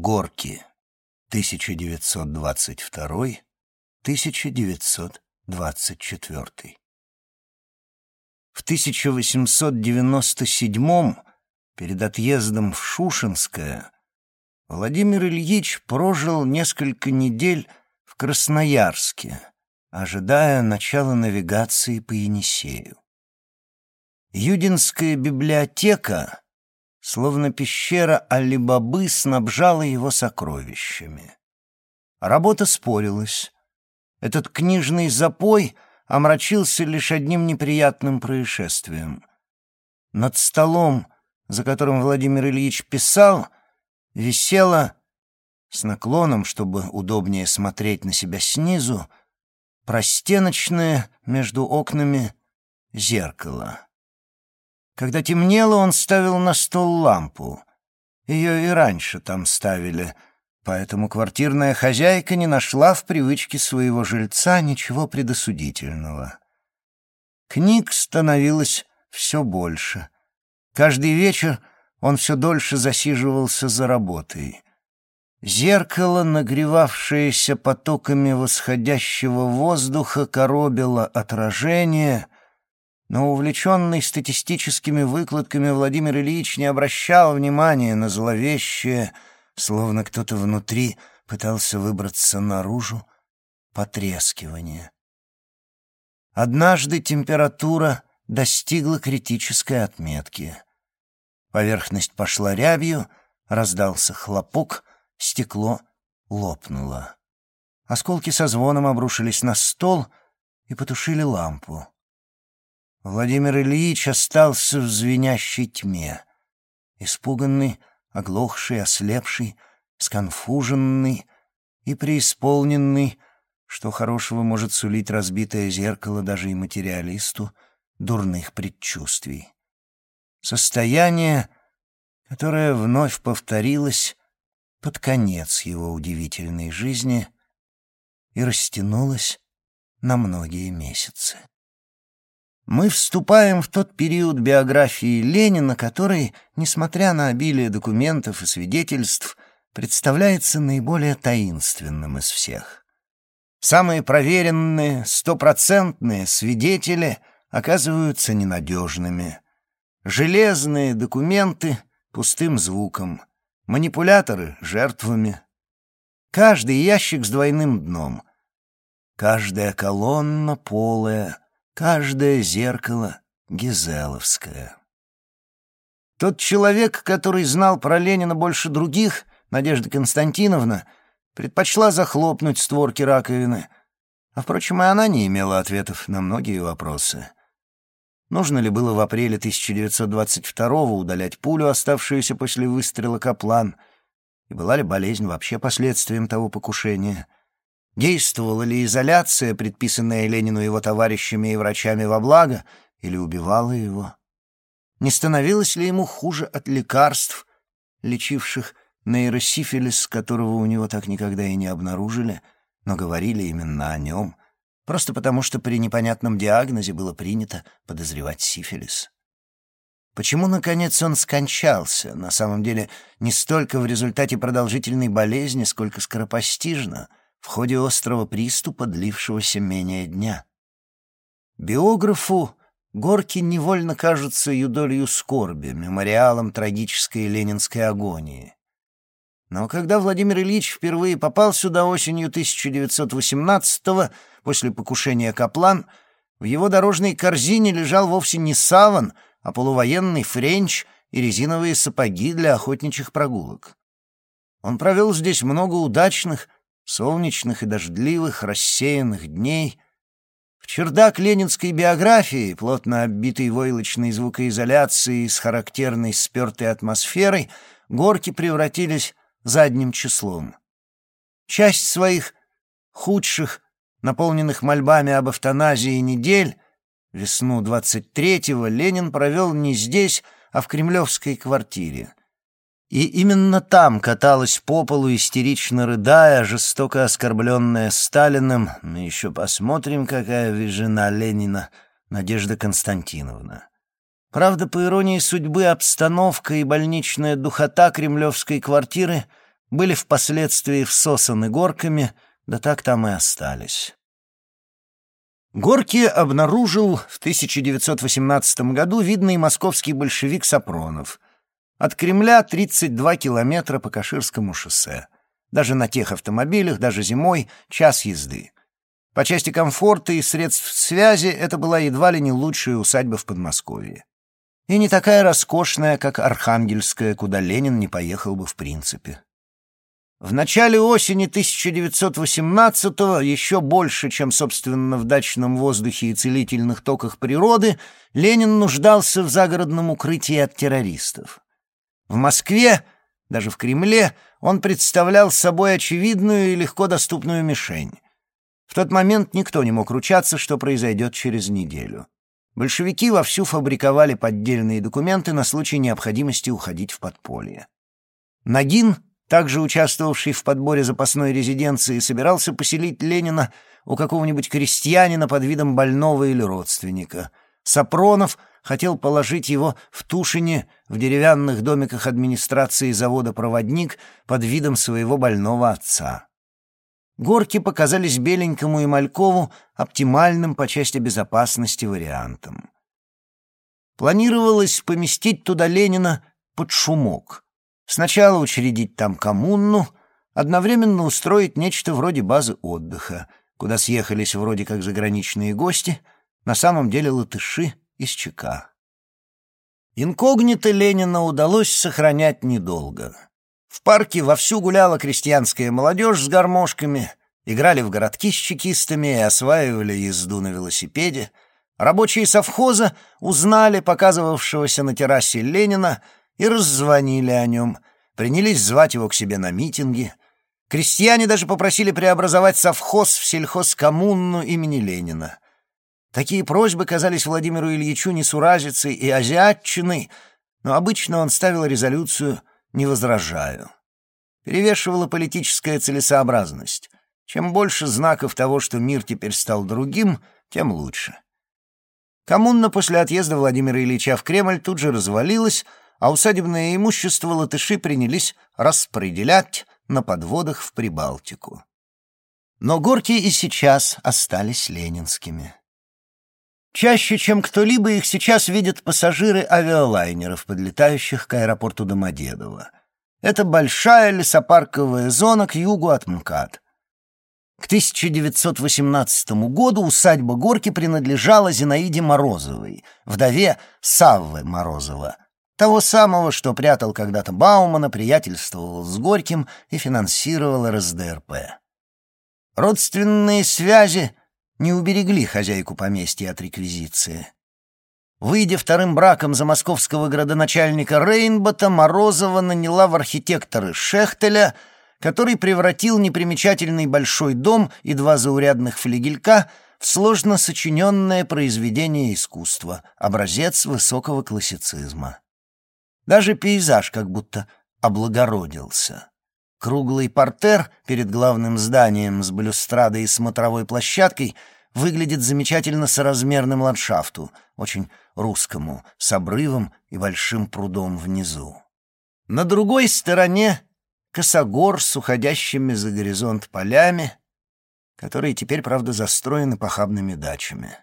Горки. 1922-1924. В 1897 перед отъездом в Шушинское, Владимир Ильич прожил несколько недель в Красноярске, ожидая начала навигации по Енисею. Юдинская библиотека, словно пещера Али-Бабы, снабжала его сокровищами. Работа спорилась. Этот книжный запой омрачился лишь одним неприятным происшествием. Над столом, за которым Владимир Ильич писал, висела, с наклоном, чтобы удобнее смотреть на себя снизу, простеночное между окнами зеркало. Когда темнело, он ставил на стол лампу. Ее и раньше там ставили, поэтому квартирная хозяйка не нашла в привычке своего жильца ничего предосудительного. Книг становилось все больше. Каждый вечер он все дольше засиживался за работой. Зеркало, нагревавшееся потоками восходящего воздуха, коробило отражение — но увлеченный статистическими выкладками Владимир Ильич не обращал внимания на зловещее, словно кто-то внутри пытался выбраться наружу, потрескивание. Однажды температура достигла критической отметки. Поверхность пошла рябью, раздался хлопок, стекло лопнуло. Осколки со звоном обрушились на стол и потушили лампу. Владимир Ильич остался в звенящей тьме. Испуганный, оглохший, ослепший, сконфуженный и преисполненный, что хорошего может сулить разбитое зеркало даже и материалисту, дурных предчувствий. Состояние, которое вновь повторилось под конец его удивительной жизни и растянулось на многие месяцы. Мы вступаем в тот период биографии Ленина, который, несмотря на обилие документов и свидетельств, представляется наиболее таинственным из всех. Самые проверенные, стопроцентные свидетели оказываются ненадежными. Железные документы — пустым звуком, манипуляторы — жертвами. Каждый ящик с двойным дном, каждая колонна полая — Каждое зеркало гизеловское. Тот человек, который знал про Ленина больше других, Надежда Константиновна, предпочла захлопнуть створки раковины, а, впрочем, и она не имела ответов на многие вопросы. Нужно ли было в апреле 1922-го удалять пулю, оставшуюся после выстрела Каплан, и была ли болезнь вообще последствием того покушения — Действовала ли изоляция, предписанная Ленину его товарищами и врачами во благо, или убивала его? Не становилось ли ему хуже от лекарств, лечивших нейросифилис, которого у него так никогда и не обнаружили, но говорили именно о нем, просто потому что при непонятном диагнозе было принято подозревать сифилис? Почему, наконец, он скончался, на самом деле, не столько в результате продолжительной болезни, сколько скоропостижно — в ходе острого приступа, длившегося менее дня. Биографу горки невольно кажутся юдолью скорби, мемориалом трагической ленинской агонии. Но когда Владимир Ильич впервые попал сюда осенью 1918-го, после покушения Каплан, в его дорожной корзине лежал вовсе не саван, а полувоенный френч и резиновые сапоги для охотничьих прогулок. Он провел здесь много удачных, солнечных и дождливых, рассеянных дней. В чердак ленинской биографии, плотно оббитый войлочной звукоизоляцией с характерной спертой атмосферой, горки превратились задним числом. Часть своих худших, наполненных мольбами об эвтаназии недель, весну 23-го Ленин провел не здесь, а в кремлевской квартире. И именно там каталась по полу, истерично рыдая, жестоко оскорбленная Сталиным, мы еще посмотрим, какая вы жена Ленина, Надежда Константиновна. Правда, по иронии судьбы, обстановка и больничная духота кремлевской квартиры были впоследствии всосаны горками, да так там и остались. Горки обнаружил в 1918 году видный московский большевик Сапронов. От Кремля 32 километра по Каширскому шоссе. Даже на тех автомобилях, даже зимой, час езды. По части комфорта и средств связи это была едва ли не лучшая усадьба в Подмосковье. И не такая роскошная, как Архангельская, куда Ленин не поехал бы в принципе. В начале осени 1918-го, еще больше, чем, собственно, в дачном воздухе и целительных токах природы, Ленин нуждался в загородном укрытии от террористов. В Москве, даже в Кремле, он представлял собой очевидную и легко доступную мишень. В тот момент никто не мог ручаться, что произойдет через неделю. Большевики вовсю фабриковали поддельные документы на случай необходимости уходить в подполье. Нагин также участвовавший в подборе запасной резиденции, собирался поселить Ленина у какого-нибудь крестьянина под видом больного или родственника. Сапронов хотел положить его в Тушине в деревянных домиках администрации завода «Проводник» под видом своего больного отца. Горки показались Беленькому и Малькову оптимальным по части безопасности вариантом. Планировалось поместить туда Ленина под шумок — Сначала учредить там коммуну, одновременно устроить нечто вроде базы отдыха, куда съехались вроде как заграничные гости, на самом деле латыши из ЧК. Инкогнито Ленина удалось сохранять недолго. В парке вовсю гуляла крестьянская молодежь с гармошками, играли в городки с чекистами и осваивали езду на велосипеде. Рабочие совхоза узнали показывавшегося на террасе Ленина — и раззвонили о нем, принялись звать его к себе на митинги. Крестьяне даже попросили преобразовать совхоз в сельхозкоммуну имени Ленина. Такие просьбы казались Владимиру Ильичу несуразицей и азиатчиной, но обычно он ставил резолюцию «не возражаю». Перевешивала политическая целесообразность. Чем больше знаков того, что мир теперь стал другим, тем лучше. Коммуна после отъезда Владимира Ильича в Кремль тут же развалилась, а усадебное имущество латыши принялись распределять на подводах в Прибалтику. Но горки и сейчас остались ленинскими. Чаще, чем кто-либо, их сейчас видят пассажиры авиалайнеров, подлетающих к аэропорту Домодедово. Это большая лесопарковая зона к югу от МКАД. К 1918 году усадьба Горки принадлежала Зинаиде Морозовой, вдове Саввы Морозова, того самого, что прятал когда-то Баумана, приятельствовал с Горьким и финансировал РСДРП. Родственные связи не уберегли хозяйку поместья от реквизиции. Выйдя вторым браком за московского градоначальника Рейнбота, Морозова наняла в архитекторы Шехтеля, который превратил непримечательный большой дом и два заурядных флигелька в сложно сочиненное произведение искусства, образец высокого классицизма. Даже пейзаж как будто облагородился. Круглый портер перед главным зданием с балюстрадой и смотровой площадкой выглядит замечательно соразмерным ландшафту, очень русскому, с обрывом и большим прудом внизу. На другой стороне косогор с уходящими за горизонт полями, которые теперь, правда, застроены похабными дачами.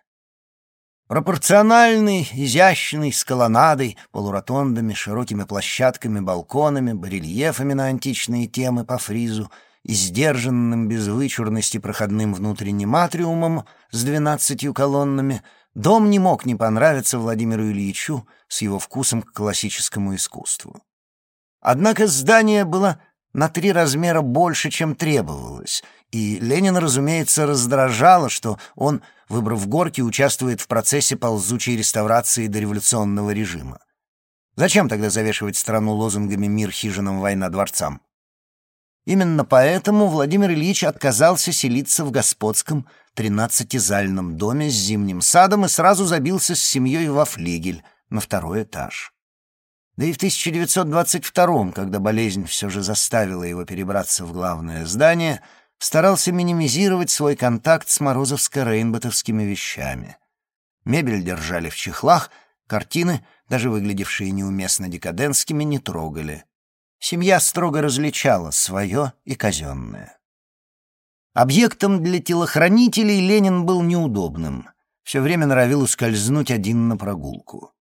Пропорциональный, изящный, с колоннадой, полуротондами, широкими площадками, балконами, барельефами на античные темы по фризу и сдержанным без вычурности проходным внутренним атриумом с двенадцатью колоннами, дом не мог не понравиться Владимиру Ильичу с его вкусом к классическому искусству. Однако здание было на три размера больше, чем требовалось, и Ленин, разумеется, раздражало, что он, выбрав горки, участвует в процессе ползучей реставрации дореволюционного режима. Зачем тогда завешивать страну лозунгами «Мир хижинам, война дворцам»? Именно поэтому Владимир Ильич отказался селиться в господском тринадцатизальном доме с зимним садом и сразу забился с семьей во флигель на второй этаж. Да и в 1922 когда болезнь все же заставила его перебраться в главное здание — старался минимизировать свой контакт с морозовско-рейнботовскими вещами. Мебель держали в чехлах, картины, даже выглядевшие неуместно декадентскими, не трогали. Семья строго различала свое и казенное. Объектом для телохранителей Ленин был неудобным. Все время норовил ускользнуть один на прогулку.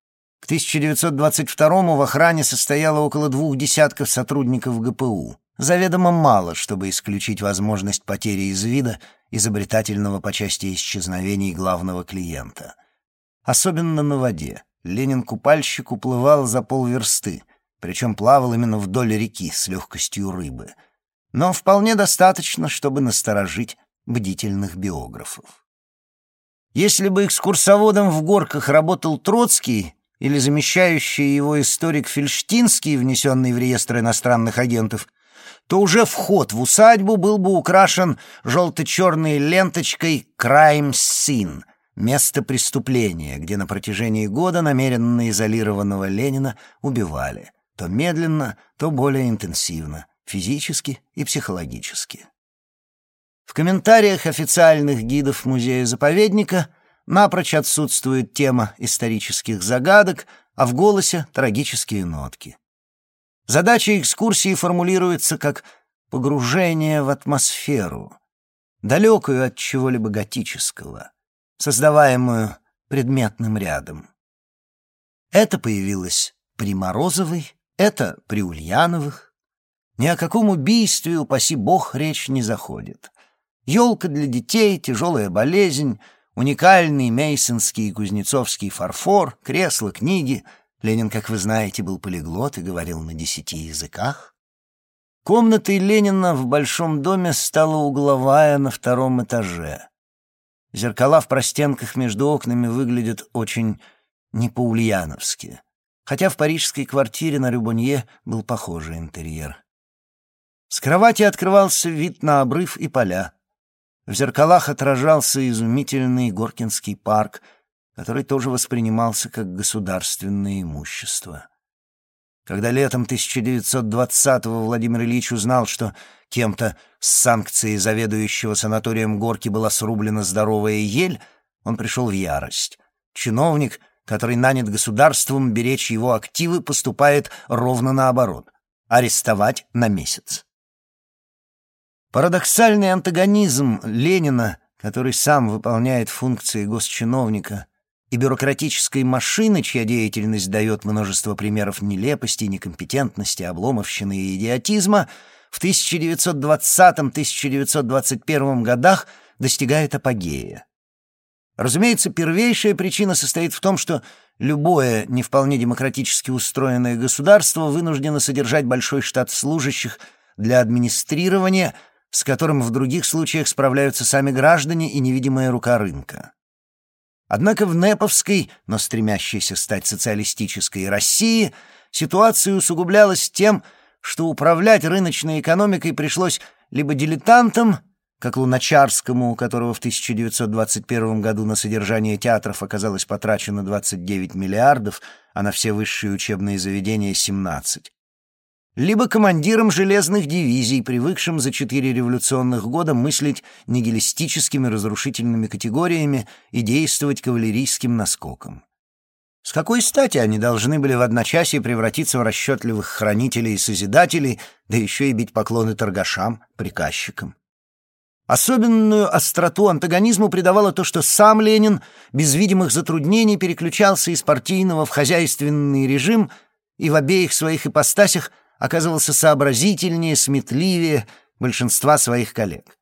К 1922-му в охране состояло около двух десятков сотрудников ГПУ. Заведомо мало, чтобы исключить возможность потери из вида изобретательного по части исчезновений главного клиента. Особенно на воде. Ленин-купальщик уплывал за полверсты, причем плавал именно вдоль реки с легкостью рыбы. Но вполне достаточно, чтобы насторожить бдительных биографов. Если бы экскурсоводом в горках работал Троцкий, или замещающий его историк Фельштинский, внесенный в реестр иностранных агентов, то уже вход в усадьбу был бы украшен желто-черной ленточкой «Crime Scene» — место преступления, где на протяжении года намеренно изолированного Ленина убивали, то медленно, то более интенсивно, физически и психологически. В комментариях официальных гидов музея-заповедника — Напрочь отсутствует тема исторических загадок, а в голосе трагические нотки. Задача экскурсии формулируется как погружение в атмосферу, далекую от чего-либо готического, создаваемую предметным рядом. Это появилось при Морозовой, это при Ульяновых. Ни о каком убийстве, упаси бог, речь не заходит. Елка для детей, тяжелая болезнь — Уникальный мейсонский и кузнецовский фарфор, кресла, книги. Ленин, как вы знаете, был полиглот и говорил на десяти языках. Комнатой Ленина в большом доме стала угловая на втором этаже. Зеркала в простенках между окнами выглядят очень не по-ульяновски, хотя в парижской квартире на Рюбонье был похожий интерьер. С кровати открывался вид на обрыв и поля. В зеркалах отражался изумительный Горкинский парк, который тоже воспринимался как государственное имущество. Когда летом 1920-го Владимир Ильич узнал, что кем-то с санкцией заведующего санаторием Горки была срублена здоровая ель, он пришел в ярость. Чиновник, который нанят государством беречь его активы, поступает ровно наоборот — арестовать на месяц. Парадоксальный антагонизм Ленина, который сам выполняет функции госчиновника, и бюрократической машины, чья деятельность дает множество примеров нелепости, некомпетентности, обломовщины и идиотизма, в 1920-1921 годах достигает апогея. Разумеется, первейшая причина состоит в том, что любое не вполне демократически устроенное государство вынуждено содержать большой штат служащих для администрирования – с которым в других случаях справляются сами граждане и невидимая рука рынка. Однако в Неповской, но стремящейся стать социалистической России, ситуация усугублялась тем, что управлять рыночной экономикой пришлось либо дилетантам, как Луначарскому, у которого в 1921 году на содержание театров оказалось потрачено 29 миллиардов, а на все высшие учебные заведения — 17, либо командиром железных дивизий, привыкшим за четыре революционных года мыслить нигилистическими разрушительными категориями и действовать кавалерийским наскоком. С какой стати они должны были в одночасье превратиться в расчетливых хранителей и созидателей, да еще и бить поклоны торгашам, приказчикам? Особенную остроту антагонизму придавало то, что сам Ленин без видимых затруднений переключался из партийного в хозяйственный режим и в обеих своих ипостасях – оказывался сообразительнее, сметливее большинства своих коллег.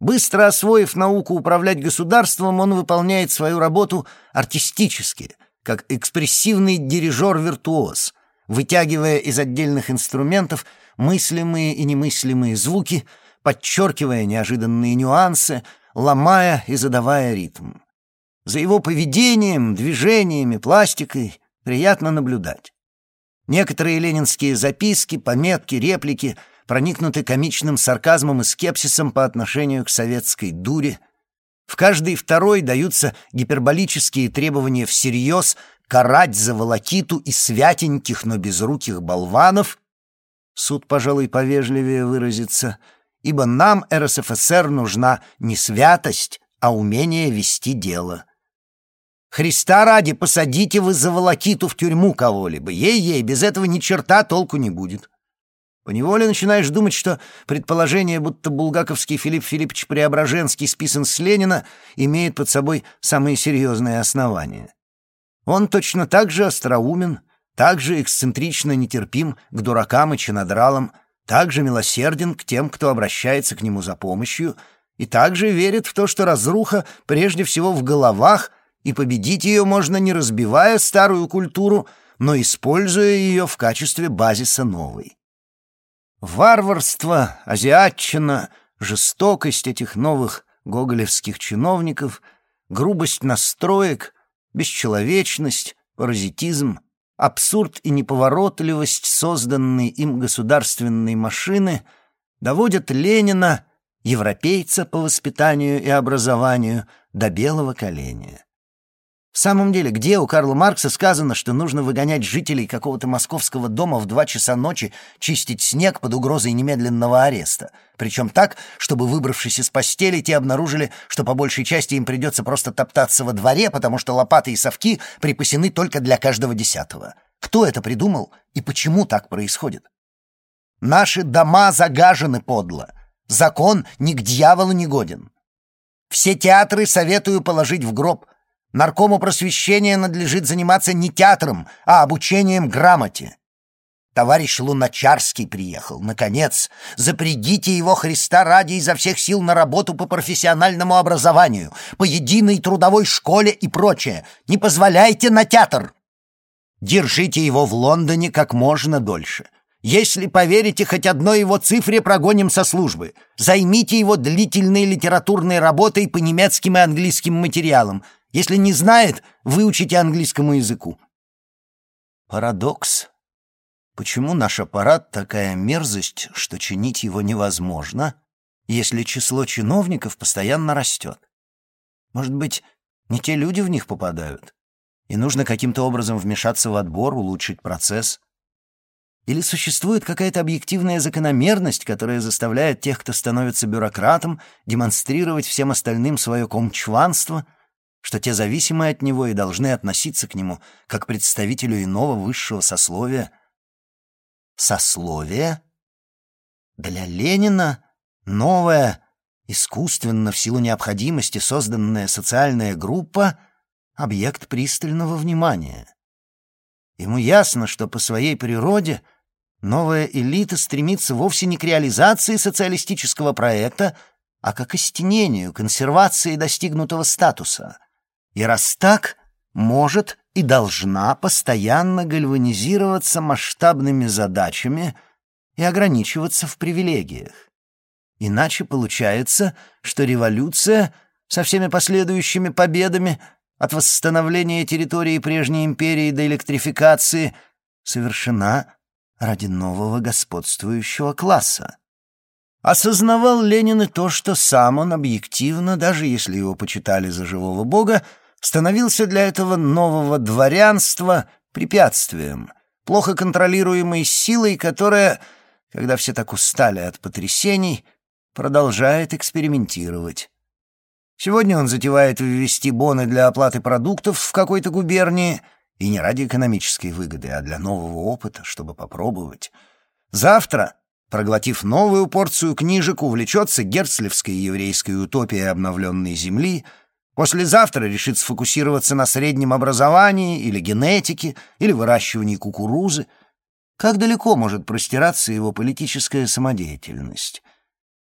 Быстро освоив науку управлять государством, он выполняет свою работу артистически, как экспрессивный дирижер-виртуоз, вытягивая из отдельных инструментов мыслимые и немыслимые звуки, подчеркивая неожиданные нюансы, ломая и задавая ритм. За его поведением, движениями, пластикой приятно наблюдать. Некоторые ленинские записки, пометки, реплики проникнуты комичным сарказмом и скепсисом по отношению к советской дуре. В каждой второй даются гиперболические требования всерьез карать за волокиту и святеньких, но безруких болванов. Суд, пожалуй, повежливее выразится, ибо нам, РСФСР, нужна не святость, а умение вести дело. Христа ради, посадите вы за волокиту в тюрьму кого-либо. Ей-ей, без этого ни черта толку не будет. Поневоле начинаешь думать, что предположение, будто булгаковский Филипп Филиппович Преображенский списан с Ленина, имеет под собой самые серьезные основания. Он точно так же остроумен, так же эксцентрично нетерпим к дуракам и чинодралам, так же милосерден к тем, кто обращается к нему за помощью, и также верит в то, что разруха прежде всего в головах, и победить ее можно не разбивая старую культуру, но используя ее в качестве базиса новой. Варварство, азиатчина, жестокость этих новых гоголевских чиновников, грубость настроек, бесчеловечность, паразитизм, абсурд и неповоротливость созданной им государственной машины доводят Ленина, европейца по воспитанию и образованию, до белого коленя. В самом деле, где у Карла Маркса сказано, что нужно выгонять жителей какого-то московского дома в два часа ночи, чистить снег под угрозой немедленного ареста? Причем так, чтобы, выбравшись из постели, те обнаружили, что по большей части им придется просто топтаться во дворе, потому что лопаты и совки припасены только для каждого десятого. Кто это придумал и почему так происходит? Наши дома загажены подло. Закон ни к дьяволу не годен. Все театры советую положить в гроб — Наркому просвещения надлежит заниматься не театром, а обучением грамоте. Товарищ Луначарский приехал. Наконец, запрягите его Христа ради изо всех сил на работу по профессиональному образованию, по единой трудовой школе и прочее. Не позволяйте на театр. Держите его в Лондоне как можно дольше. Если поверите хоть одной его цифре, прогоним со службы. Займите его длительной литературной работой по немецким и английским материалам. Если не знает, выучите английскому языку. Парадокс. Почему наш аппарат такая мерзость, что чинить его невозможно, если число чиновников постоянно растет? Может быть, не те люди в них попадают? И нужно каким-то образом вмешаться в отбор, улучшить процесс? Или существует какая-то объективная закономерность, которая заставляет тех, кто становится бюрократом, демонстрировать всем остальным свое комчванство — что те зависимы от него и должны относиться к нему как к представителю иного высшего сословия. Сословие? Для Ленина новая, искусственно в силу необходимости созданная социальная группа — объект пристального внимания. Ему ясно, что по своей природе новая элита стремится вовсе не к реализации социалистического проекта, а к окостенению, консервации достигнутого статуса — и раз так, может и должна постоянно гальванизироваться масштабными задачами и ограничиваться в привилегиях. Иначе получается, что революция со всеми последующими победами от восстановления территории прежней империи до электрификации совершена ради нового господствующего класса. Осознавал Ленин и то, что сам он объективно, даже если его почитали за живого бога, становился для этого нового дворянства препятствием, плохо контролируемой силой, которая, когда все так устали от потрясений, продолжает экспериментировать. Сегодня он затевает ввести боны для оплаты продуктов в какой-то губернии, и не ради экономической выгоды, а для нового опыта, чтобы попробовать. Завтра, проглотив новую порцию книжек, увлечется герцлевской еврейской утопией обновленной земли — Послезавтра решит сфокусироваться на среднем образовании или генетике, или выращивании кукурузы. Как далеко может простираться его политическая самодеятельность?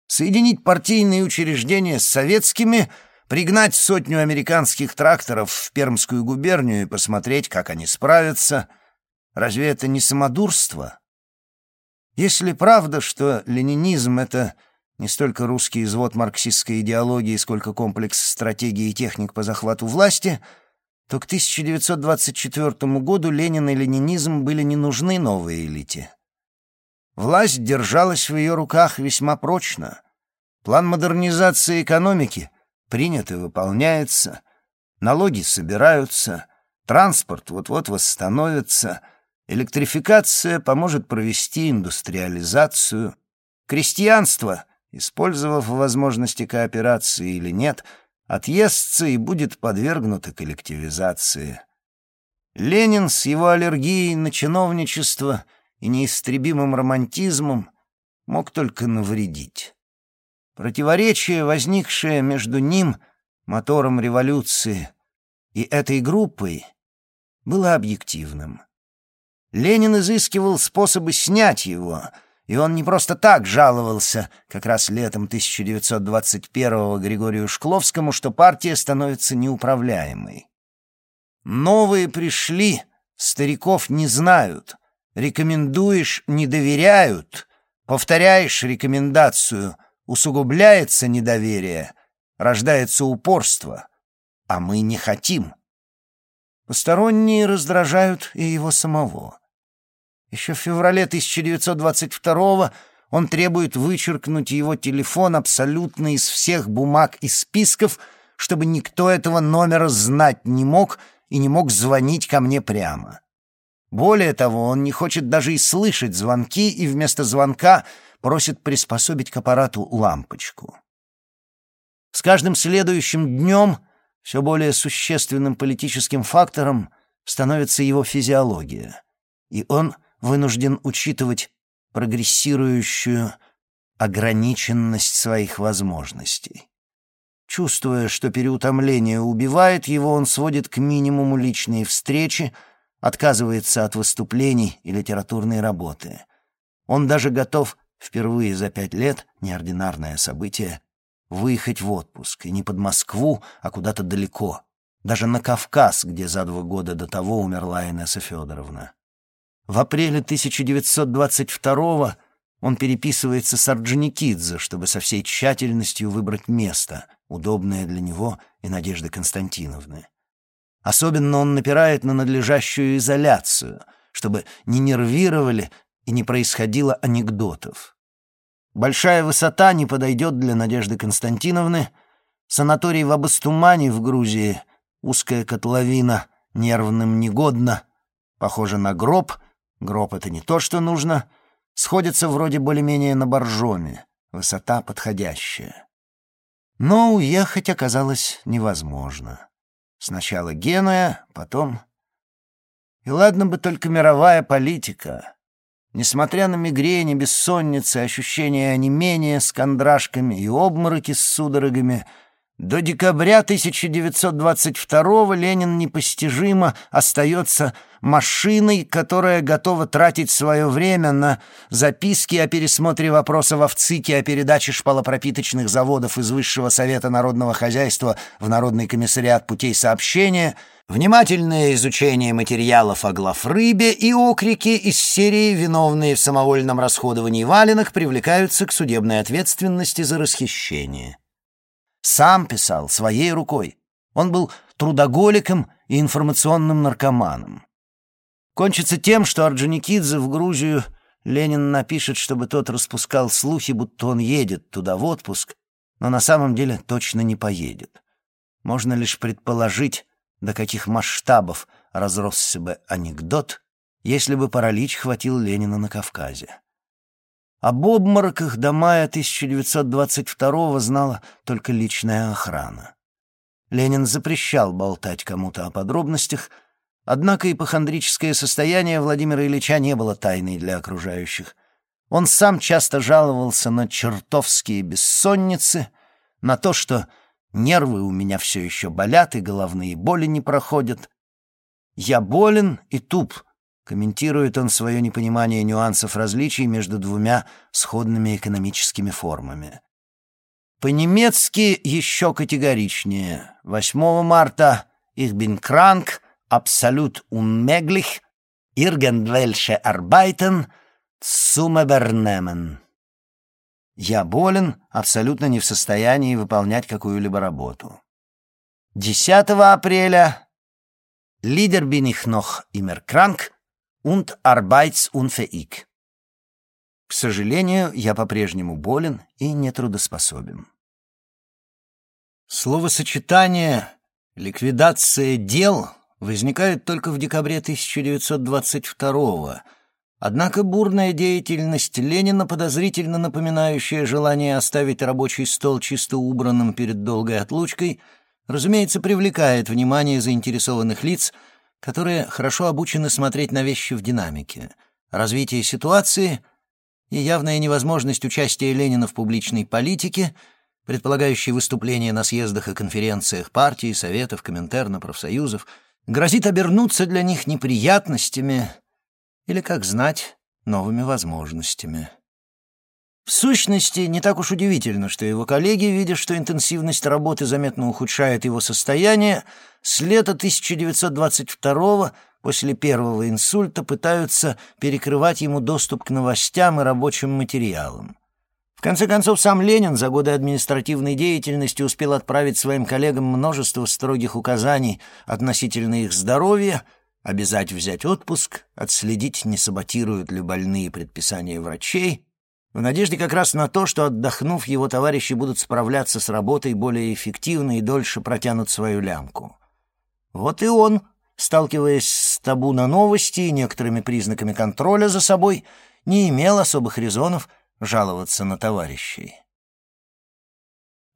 Соединить партийные учреждения с советскими, пригнать сотню американских тракторов в Пермскую губернию и посмотреть, как они справятся. Разве это не самодурство? Если правда, что ленинизм — это не столько русский извод марксистской идеологии, сколько комплекс стратегий и техник по захвату власти, то к 1924 году Ленин и ленинизм были не нужны новой элите. Власть держалась в ее руках весьма прочно. План модернизации экономики принят и выполняется, налоги собираются, транспорт вот-вот восстановится, электрификация поможет провести индустриализацию, крестьянство — использовав возможности кооперации или нет, отъестся и будет подвергнуто коллективизации. Ленин с его аллергией на чиновничество и неистребимым романтизмом мог только навредить. Противоречие, возникшее между ним, мотором революции, и этой группой, было объективным. Ленин изыскивал способы снять его, и он не просто так жаловался как раз летом 1921-го Григорию Шкловскому, что партия становится неуправляемой. Новые пришли, стариков не знают, рекомендуешь — не доверяют, повторяешь рекомендацию — усугубляется недоверие, рождается упорство, а мы не хотим. Посторонние раздражают и его самого. Еще в феврале 1922 он требует вычеркнуть его телефон абсолютно из всех бумаг и списков, чтобы никто этого номера знать не мог и не мог звонить ко мне прямо. Более того, он не хочет даже и слышать звонки и вместо звонка просит приспособить к аппарату лампочку. С каждым следующим днем все более существенным политическим фактором становится его физиология, и он вынужден учитывать прогрессирующую ограниченность своих возможностей. Чувствуя, что переутомление убивает его, он сводит к минимуму личные встречи, отказывается от выступлений и литературной работы. Он даже готов впервые за пять лет, неординарное событие, выехать в отпуск, и не под Москву, а куда-то далеко, даже на Кавказ, где за два года до того умерла Инесса Федоровна. В апреле 1922 он переписывается с Орджоникидзе, чтобы со всей тщательностью выбрать место, удобное для него и Надежды Константиновны. Особенно он напирает на надлежащую изоляцию, чтобы не нервировали и не происходило анекдотов. Большая высота не подойдет для Надежды Константиновны, санаторий в Абастумане в Грузии, узкая котловина, нервным негодно, похоже на гроб — Гроб — это не то, что нужно. Сходится вроде более-менее на боржоме. Высота подходящая. Но уехать оказалось невозможно. Сначала Генуя, потом... И ладно бы только мировая политика. Несмотря на мигрени, бессонницы, ощущения онемения с кондрашками и обмороки с судорогами — до декабря 1922 Ленин непостижимо остается машиной, которая готова тратить свое время на записки о пересмотре вопросов в ЦИКе о передаче шпалопропиточных заводов из Высшего Совета Народного Хозяйства в Народный комиссариат путей сообщения, внимательное изучение материалов о главрыбе и окрики из серии «Виновные в самовольном расходовании валенок привлекаются к судебной ответственности за расхищение». Сам писал, своей рукой. Он был трудоголиком и информационным наркоманом. Кончится тем, что Орджоникидзе в Грузию Ленин напишет, чтобы тот распускал слухи, будто он едет туда в отпуск, но на самом деле точно не поедет. Можно лишь предположить, до каких масштабов разросся бы анекдот, если бы паралич хватил Ленина на Кавказе. Об обмороках до мая 1922-го знала только личная охрана. Ленин запрещал болтать кому-то о подробностях, однако ипохондрическое состояние Владимира Ильича не было тайной для окружающих. Он сам часто жаловался на чертовские бессонницы, на то, что нервы у меня все еще болят и головные боли не проходят. «Я болен и туп», Комментирует он свое непонимание нюансов различий между двумя сходными экономическими формами. По-немецки еще категоричнее. 8 марта «Ich bin krank, absolut unmöglich, irgendwelche Arbeiten zu übernehmen». «Я болен, абсолютно не в состоянии выполнять какую-либо работу». 10 апреля «Lieder bin ich noch immer krank», und arbeitsunfähig. К сожалению, я по-прежнему болен и нетрудоспособен. Словосочетание «ликвидация дел» возникает только в декабре 1922 Однако бурная деятельность Ленина, подозрительно напоминающая желание оставить рабочий стол чисто убранным перед долгой отлучкой, разумеется, привлекает внимание заинтересованных лиц – которые хорошо обучены смотреть на вещи в динамике. Развитие ситуации и явная невозможность участия Ленина в публичной политике, предполагающей выступления на съездах и конференциях партии, советов, коминтерна, профсоюзов, грозит обернуться для них неприятностями или, как знать, новыми возможностями. В сущности, не так уж удивительно, что его коллеги, видя, что интенсивность работы заметно ухудшает его состояние, с лета 1922 после первого инсульта пытаются перекрывать ему доступ к новостям и рабочим материалам. В конце концов, сам Ленин за годы административной деятельности успел отправить своим коллегам множество строгих указаний относительно их здоровья, обязать взять отпуск, отследить, не саботируют ли больные предписания врачей, в надежде как раз на то, что, отдохнув, его товарищи будут справляться с работой более эффективно и дольше протянут свою лямку. Вот и он, сталкиваясь с табу на новости и некоторыми признаками контроля за собой, не имел особых резонов жаловаться на товарищей.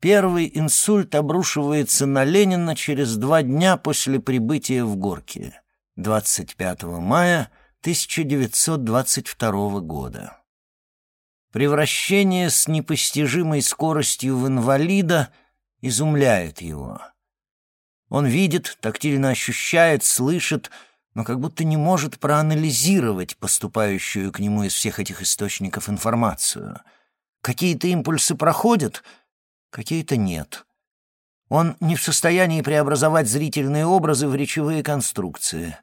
Первый инсульт обрушивается на Ленина через два дня после прибытия в Горки, 25 мая 1922 года. Превращение с непостижимой скоростью в инвалида изумляет его. Он видит, тактильно ощущает, слышит, но как будто не может проанализировать поступающую к нему из всех этих источников информацию. Какие-то импульсы проходят, какие-то нет. Он не в состоянии преобразовать зрительные образы в речевые конструкции.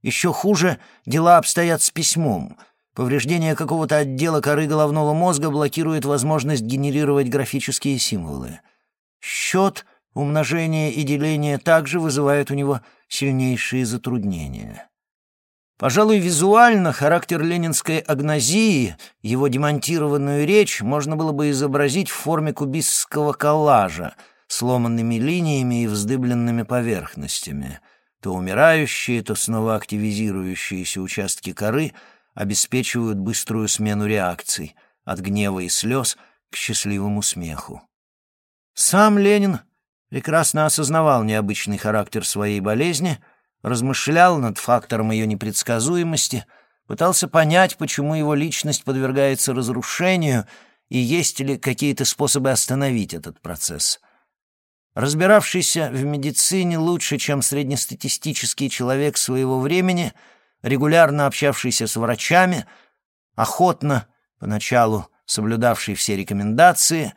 Еще хуже дела обстоят с письмом — Повреждение какого-то отдела коры головного мозга блокирует возможность генерировать графические символы. Счет, умножение и деление также вызывают у него сильнейшие затруднения. Пожалуй, визуально характер ленинской агнозии, его демонтированную речь можно было бы изобразить в форме кубистского коллажа, сломанными линиями и вздыбленными поверхностями. То умирающие, то снова активизирующиеся участки коры — обеспечивают быструю смену реакций от гнева и слез к счастливому смеху. Сам Ленин прекрасно осознавал необычный характер своей болезни, размышлял над фактором ее непредсказуемости, пытался понять, почему его личность подвергается разрушению и есть ли какие-то способы остановить этот процесс. Разбиравшийся в медицине лучше, чем среднестатистический человек своего времени — регулярно общавшийся с врачами, охотно, поначалу соблюдавший все рекомендации,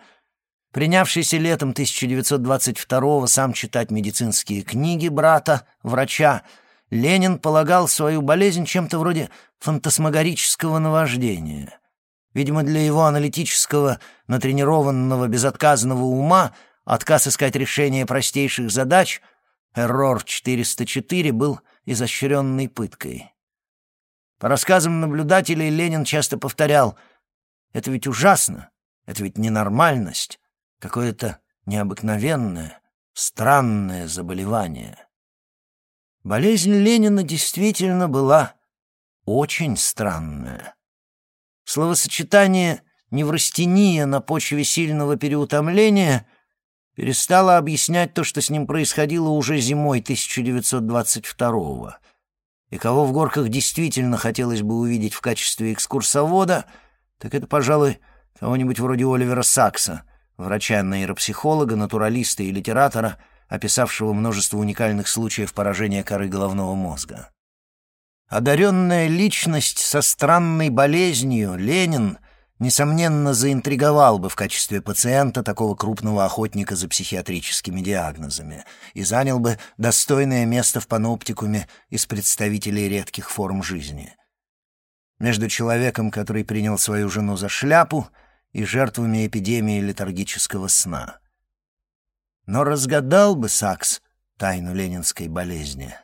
принявшийся летом 1922-го сам читать медицинские книги брата, врача, Ленин полагал свою болезнь чем-то вроде фантасмагорического наваждения. Видимо, для его аналитического, натренированного, безотказного ума отказ искать решение простейших задач, эррор 404, был изощренной пыткой. По рассказам наблюдателей Ленин часто повторял «Это ведь ужасно, это ведь ненормальность, какое-то необыкновенное, странное заболевание». Болезнь Ленина действительно была очень странная. Словосочетание «неврастения на почве сильного переутомления» перестало объяснять то, что с ним происходило уже зимой 1922 года и кого в горках действительно хотелось бы увидеть в качестве экскурсовода, так это, пожалуй, кого-нибудь вроде Оливера Сакса, врача-нейропсихолога, натуралиста и литератора, описавшего множество уникальных случаев поражения коры головного мозга. Одаренная личность со странной болезнью, Ленин — несомненно, заинтриговал бы в качестве пациента такого крупного охотника за психиатрическими диагнозами и занял бы достойное место в паноптикуме из представителей редких форм жизни. Между человеком, который принял свою жену за шляпу, и жертвами эпидемии летаргического сна. Но разгадал бы Сакс тайну ленинской болезни.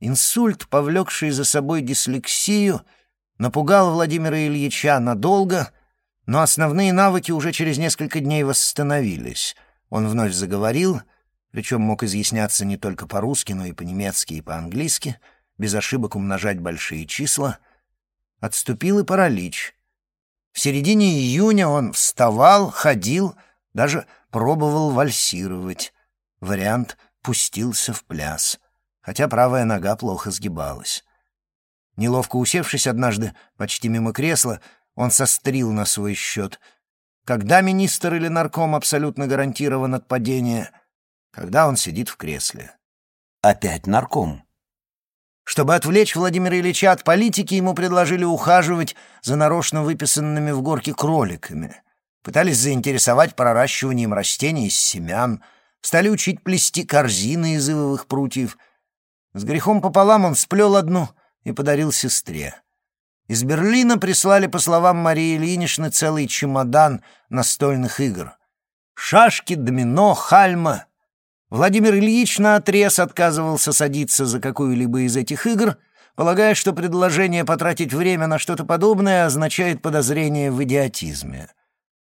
Инсульт, повлекший за собой дислексию — напугал Владимира Ильича надолго, но основные навыки уже через несколько дней восстановились. Он вновь заговорил, причем мог изъясняться не только по-русски, но и по-немецки и по-английски, без ошибок умножать большие числа. Отступил и паралич. В середине июня он вставал, ходил, даже пробовал вальсировать. Вариант «пустился в пляс», хотя правая нога плохо сгибалась. Неловко усевшись однажды почти мимо кресла, он сострил на свой счет. Когда министр или нарком абсолютно гарантирован от падения? Когда он сидит в кресле. Опять нарком. Чтобы отвлечь Владимира Ильича от политики, ему предложили ухаживать за нарочно выписанными в горке кроликами. Пытались заинтересовать проращиванием растений из семян, стали учить плести корзины из ивовых прутьев. С грехом пополам он сплел одну и подарил сестре. Из Берлина прислали, по словам Марии Ильиничны, целый чемодан настольных игр. Шашки, домино, хальма. Владимир Ильич наотрез отказывался садиться за какую-либо из этих игр, полагая, что предложение потратить время на что-то подобное означает подозрение в идиотизме.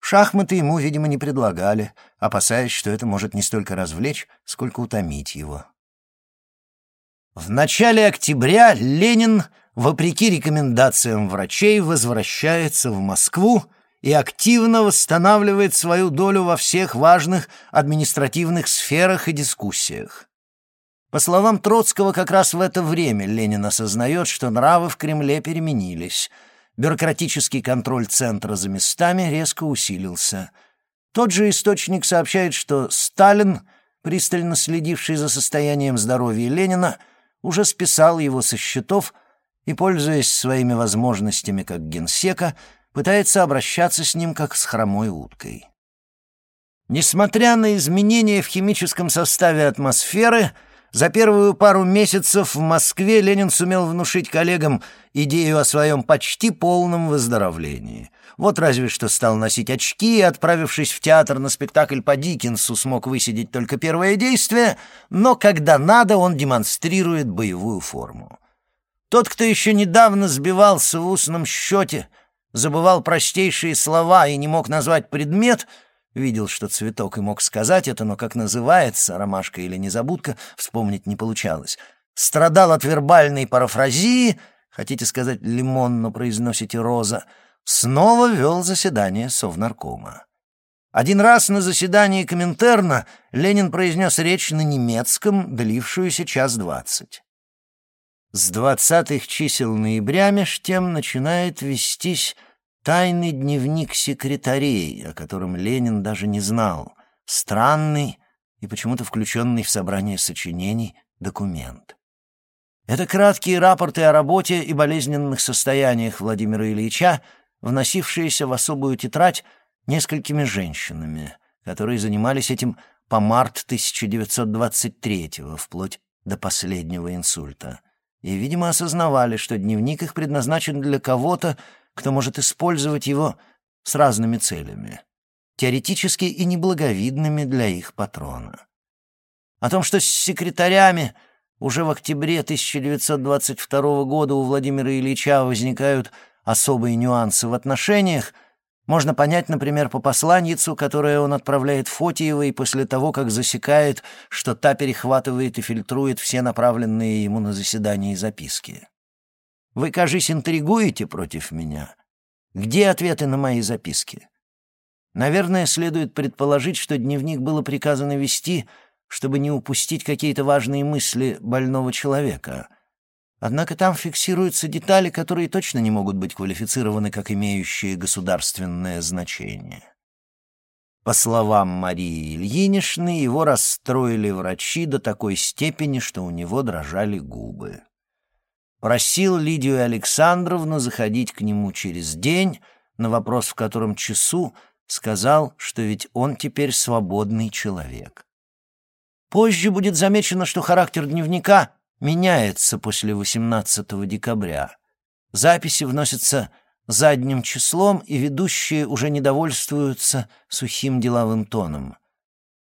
Шахматы ему, видимо, не предлагали, опасаясь, что это может не столько развлечь, сколько утомить его. В начале октября Ленин вопреки рекомендациям врачей, возвращается в Москву и активно восстанавливает свою долю во всех важных административных сферах и дискуссиях. По словам Троцкого, как раз в это время Ленин осознает, что нравы в Кремле переменились. Бюрократический контроль центра за местами резко усилился. Тот же источник сообщает, что Сталин, пристально следивший за состоянием здоровья Ленина, уже списал его со счетов – и, пользуясь своими возможностями как генсека, пытается обращаться с ним как с хромой уткой. Несмотря на изменения в химическом составе атмосферы, за первую пару месяцев в Москве Ленин сумел внушить коллегам идею о своем почти полном выздоровлении. Вот разве что стал носить очки отправившись в театр на спектакль по Диккенсу, смог высидеть только первое действие, но когда надо, он демонстрирует боевую форму. Тот, кто еще недавно сбивался в устном счете, забывал простейшие слова и не мог назвать предмет, видел, что цветок и мог сказать это, но как называется, ромашка или незабудка, вспомнить не получалось, страдал от вербальной парафразии, хотите сказать «лимон», но произносите «роза», снова вел заседание Совнаркома. Один раз на заседании Коминтерна Ленин произнес речь на немецком, длившуюся час двадцать. С двадцатых чисел ноября меж тем начинает вестись тайный дневник секретарей, о котором Ленин даже не знал, странный и почему-то включенный в собрание сочинений документ. Это краткие рапорты о работе и болезненных состояниях Владимира Ильича, вносившиеся в особую тетрадь несколькими женщинами, которые занимались этим по март 1923-го, вплоть до последнего инсульта и, видимо, осознавали, что дневник их предназначен для кого-то, кто может использовать его с разными целями, теоретически и неблаговидными для их патрона. О том, что с секретарями уже в октябре 1922 года у Владимира Ильича возникают особые нюансы в отношениях, можно понять, например, по посланницу, которое он отправляет Фотиевой после того, как засекает, что та перехватывает и фильтрует все направленные ему на заседание записки. «Вы, кажись, интригуете против меня? Где ответы на мои записки?» Наверное, следует предположить, что дневник было приказано вести, чтобы не упустить какие-то важные мысли больного человека — Однако там фиксируются детали, которые точно не могут быть квалифицированы как имеющие государственное значение. По словам Марии Ильиничны, его расстроили врачи до такой степени, что у него дрожали губы. Просил Лидию Александровну заходить к нему через день, на вопрос в котором часу сказал, что ведь он теперь свободный человек. Позже будет замечено, что характер дневника меняется после 18 декабря. Записи вносятся задним числом, и ведущие уже недовольствуются сухим деловым тоном.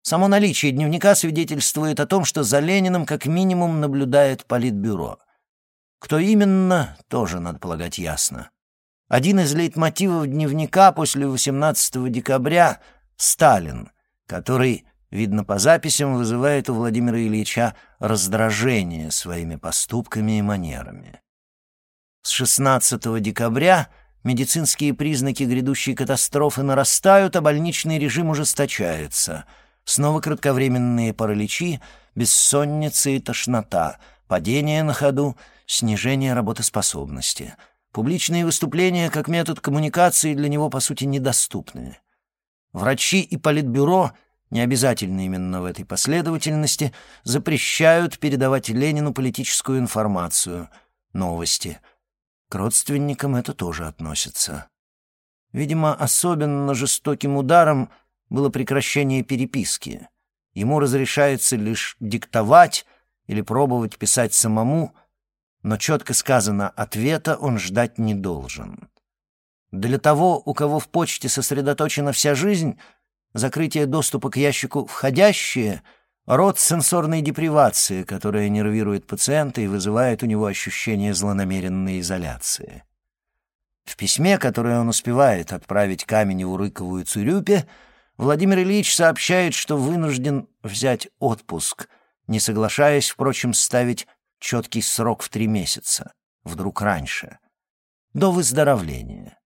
Само наличие дневника свидетельствует о том, что за Лениным как минимум наблюдает Политбюро. Кто именно, тоже, надо полагать, ясно. Один из лейтмотивов дневника после 18 декабря — Сталин, который видно по записям, вызывает у Владимира Ильича раздражение своими поступками и манерами. С 16 декабря медицинские признаки грядущей катастрофы нарастают, а больничный режим ужесточается. Снова кратковременные параличи, бессонница и тошнота, падение на ходу, снижение работоспособности. Публичные выступления как метод коммуникации для него, по сути, недоступны. Врачи и политбюро, не обязательно именно в этой последовательности, запрещают передавать Ленину политическую информацию, новости. К родственникам это тоже относится. Видимо, особенно жестоким ударом было прекращение переписки. Ему разрешается лишь диктовать или пробовать писать самому, но четко сказано, ответа он ждать не должен. Для того, у кого в почте сосредоточена вся жизнь, закрытие доступа к ящику «входящие» — род сенсорной депривации, которая нервирует пациента и вызывает у него ощущение злонамеренной изоляции. В письме, которое он успевает отправить Каменеву, Рыкову и Цурюпе, Владимир Ильич сообщает, что вынужден взять отпуск, не соглашаясь, впрочем, ставить четкий срок в три месяца, вдруг раньше, до выздоровления.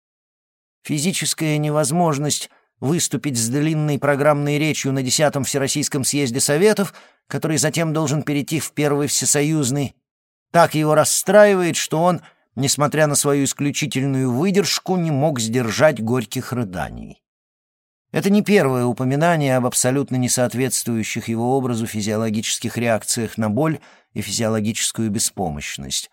Физическая невозможность выступить с длинной программной речью на десятом Всероссийском съезде Советов, который затем должен перейти в Первый Всесоюзный, так его расстраивает, что он, несмотря на свою исключительную выдержку, не мог сдержать горьких рыданий. Это не первое упоминание об абсолютно несоответствующих его образу физиологических реакциях на боль и физиологическую беспомощность.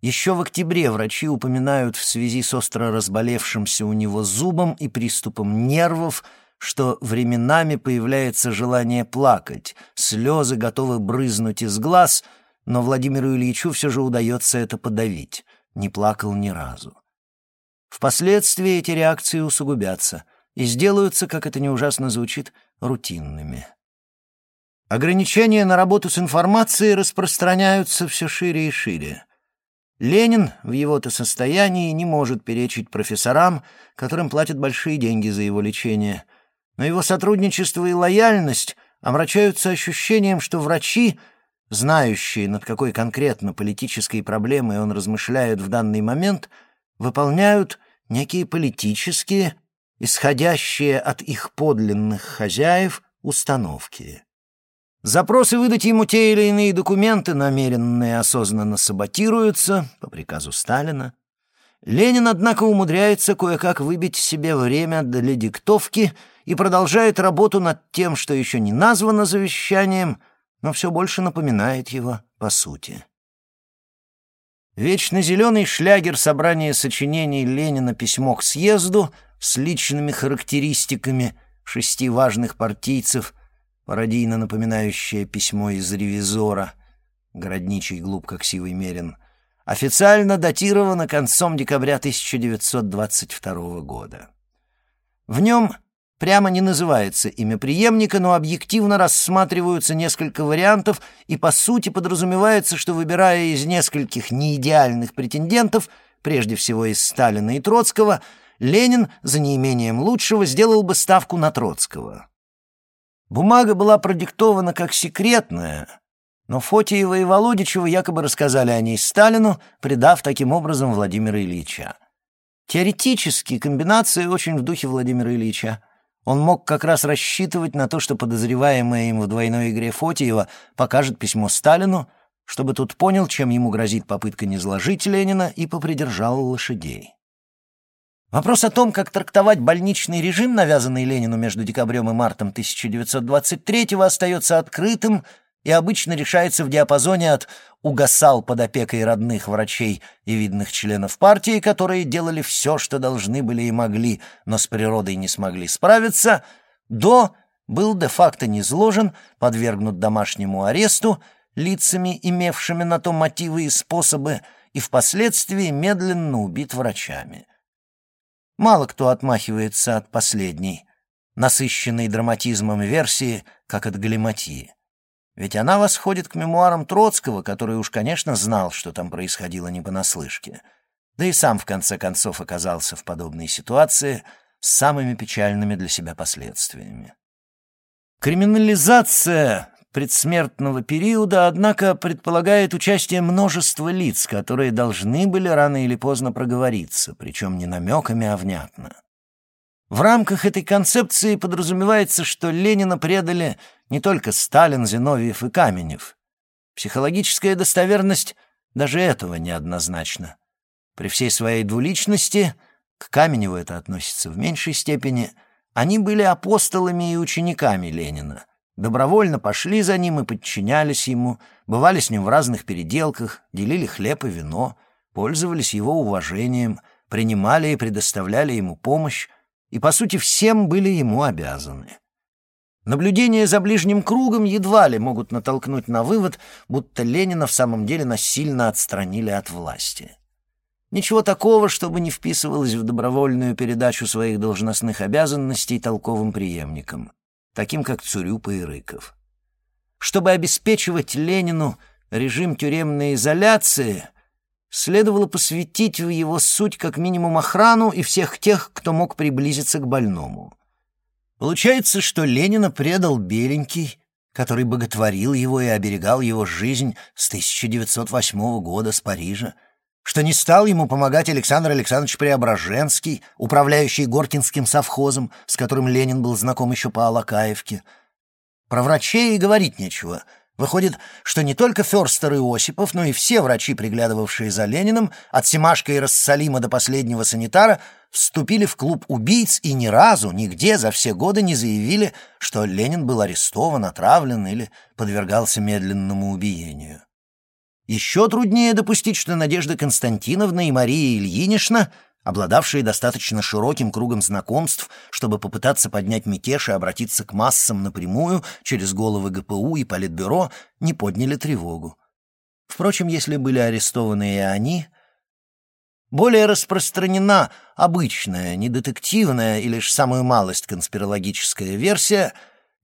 Еще в октябре врачи упоминают в связи с остро разболевшимся у него зубом и приступом нервов, что временами появляется желание плакать, слезы готовы брызнуть из глаз, но Владимиру Ильичу все же удается это подавить, не плакал ни разу. Впоследствии эти реакции усугубятся и сделаются, как это не ужасно звучит, рутинными. Ограничения на работу с информацией распространяются все шире и шире. Ленин в его-то состоянии не может перечить профессорам, которым платят большие деньги за его лечение. Но его сотрудничество и лояльность омрачаются ощущением, что врачи, знающие, над какой конкретно политической проблемой он размышляет в данный момент, выполняют некие политические, исходящие от их подлинных хозяев, установки. Запросы выдать ему те или иные документы, намеренные осознанно саботируются по приказу Сталина. Ленин, однако, умудряется кое-как выбить себе время для диктовки и продолжает работу над тем, что еще не названо завещанием, но все больше напоминает его по сути. Вечно зеленый шлягер собрания сочинений Ленина «Письмо к съезду» с личными характеристиками шести важных партийцев пародийно напоминающее письмо из «Ревизора», городничий глуп, как сивый мерин, официально датировано концом декабря 1922 года. В нем прямо не называется имя преемника, но объективно рассматриваются несколько вариантов, и по сути подразумевается, что, выбирая из нескольких неидеальных претендентов, прежде всего из Сталина и Троцкого, Ленин, за неимением лучшего, сделал бы ставку на Троцкого. Бумага была продиктована как секретная, но Фотиева и Володичева якобы рассказали о ней Сталину, предав таким образом Владимира Ильича. Теоретически комбинация очень в духе Владимира Ильича. Он мог как раз рассчитывать на то, что подозреваемая им в двойной игре Фотиева покажет письмо Сталину, чтобы тот понял, чем ему грозит попытка низложить Ленина и попридержал лошадей. Вопрос о том, как трактовать больничный режим, навязанный Ленину между декабрем и мартом 1923-го, остается открытым и обычно решается в диапазоне от «угасал под опекой родных врачей и видных членов партии, которые делали все, что должны были и могли, но с природой не смогли справиться», до «был де-факто низложен, подвергнут домашнему аресту», лицами, имевшими на то мотивы и способы, и впоследствии медленно убит врачами. Мало кто отмахивается от последней, насыщенной драматизмом версии, как от галиматии. Ведь она восходит к мемуарам Троцкого, который уж, конечно, знал, что там происходило не понаслышке. Да и сам, в конце концов, оказался в подобной ситуации с самыми печальными для себя последствиями. Криминализация предсмертного периода, однако, предполагает участие множества лиц, которые должны были рано или поздно проговориться, причем не намеками, а внятно. В рамках этой концепции подразумевается, что Ленина предали не только Сталин, Зиновьев и Каменев. Психологическая достоверность даже этого неоднозначна. При всей своей двуличности, к Каменеву это относится в меньшей степени, они были апостолами и учениками Ленина, добровольно пошли за ним и подчинялись ему, бывали с ним в разных переделках, делили хлеб и вино, пользовались его уважением, принимали и предоставляли ему помощь, и, по сути, всем были ему обязаны. Наблюдения за ближним кругом едва ли могут натолкнуть на вывод, будто Ленина в самом деле насильно отстранили от власти. Ничего такого, чтобы не вписывалось в добровольную передачу своих должностных обязанностей толковым преемникам, таким как Цурюпа и Рыков. Чтобы обеспечивать Ленину режим тюремной изоляции, следовало посвятить в его суть как минимум охрану и всех тех, кто мог приблизиться к больному. Получается, что Ленина предал Беленький, который боготворил его и оберегал его жизнь с 1908 года с Парижа, что не стал ему помогать Александр Александрович Преображенский, управляющий Горкинским совхозом, с которым Ленин был знаком еще по Алакаевке. Про врачей и говорить нечего — Выходит, что не только Ферстер и Осипов, но и все врачи, приглядывавшие за Лениным, от Семашка и Рассалима до последнего санитара, вступили в клуб убийц и ни разу, нигде за все годы не заявили, что Ленин был арестован, отравлен или подвергался медленному убиению. Еще труднее допустить, что Надежда Константиновна и Мария Ильинична — обладавшие достаточно широким кругом знакомств, чтобы попытаться поднять мятеж и обратиться к массам напрямую через головы ГПУ и Политбюро, не подняли тревогу. Впрочем, если были арестованы и они, более распространена обычная, не детективная и лишь самую малость конспирологическая версия,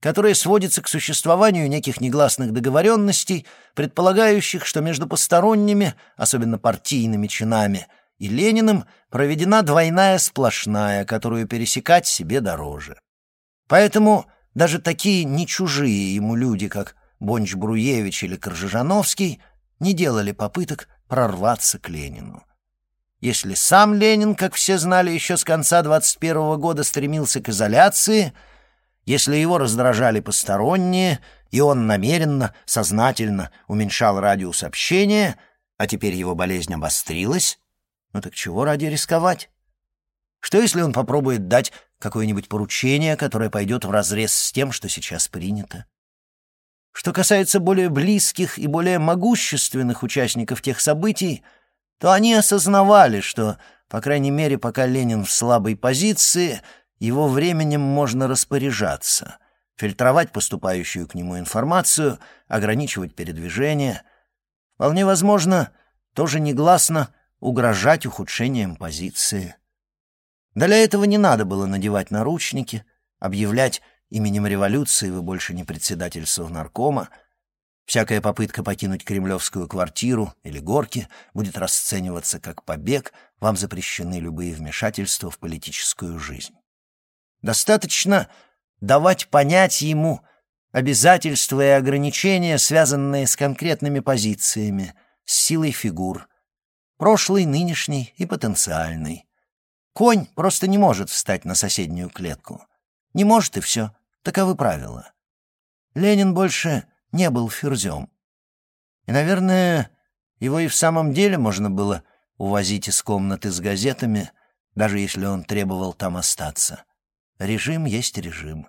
которая сводится к существованию неких негласных договоренностей, предполагающих, что между посторонними, особенно партийными чинами, и Лениным проведена двойная сплошная, которую пересекать себе дороже. Поэтому даже такие не чужие ему люди, как Бонч-Бруевич или Кржижановский, не делали попыток прорваться к Ленину. Если сам Ленин, как все знали еще с конца 21 -го года, стремился к изоляции, если его раздражали посторонние, и он намеренно, сознательно уменьшал радиус общения, а теперь его болезнь обострилась, ну так чего ради рисковать? Что, если он попробует дать какое-нибудь поручение, которое пойдет вразрез с тем, что сейчас принято? Что касается более близких и более могущественных участников тех событий, то они осознавали, что, по крайней мере, пока Ленин в слабой позиции, его временем можно распоряжаться, фильтровать поступающую к нему информацию, ограничивать передвижение. Вполне возможно, тоже негласно угрожать ухудшением позиции. Для этого не надо было надевать наручники, объявлять именем революции вы больше не председатель Совнаркома. Всякая попытка покинуть кремлевскую квартиру или горки будет расцениваться как побег, вам запрещены любые вмешательства в политическую жизнь. Достаточно давать понять ему обязательства и ограничения, связанные с конкретными позициями, с силой фигур — прошлый, нынешний и потенциальный. Конь просто не может встать на соседнюю клетку. Не может и все. Таковы правила. Ленин больше не был ферзем. И, наверное, его и в самом деле можно было увозить из комнаты с газетами, даже если он требовал там остаться. Режим есть режим.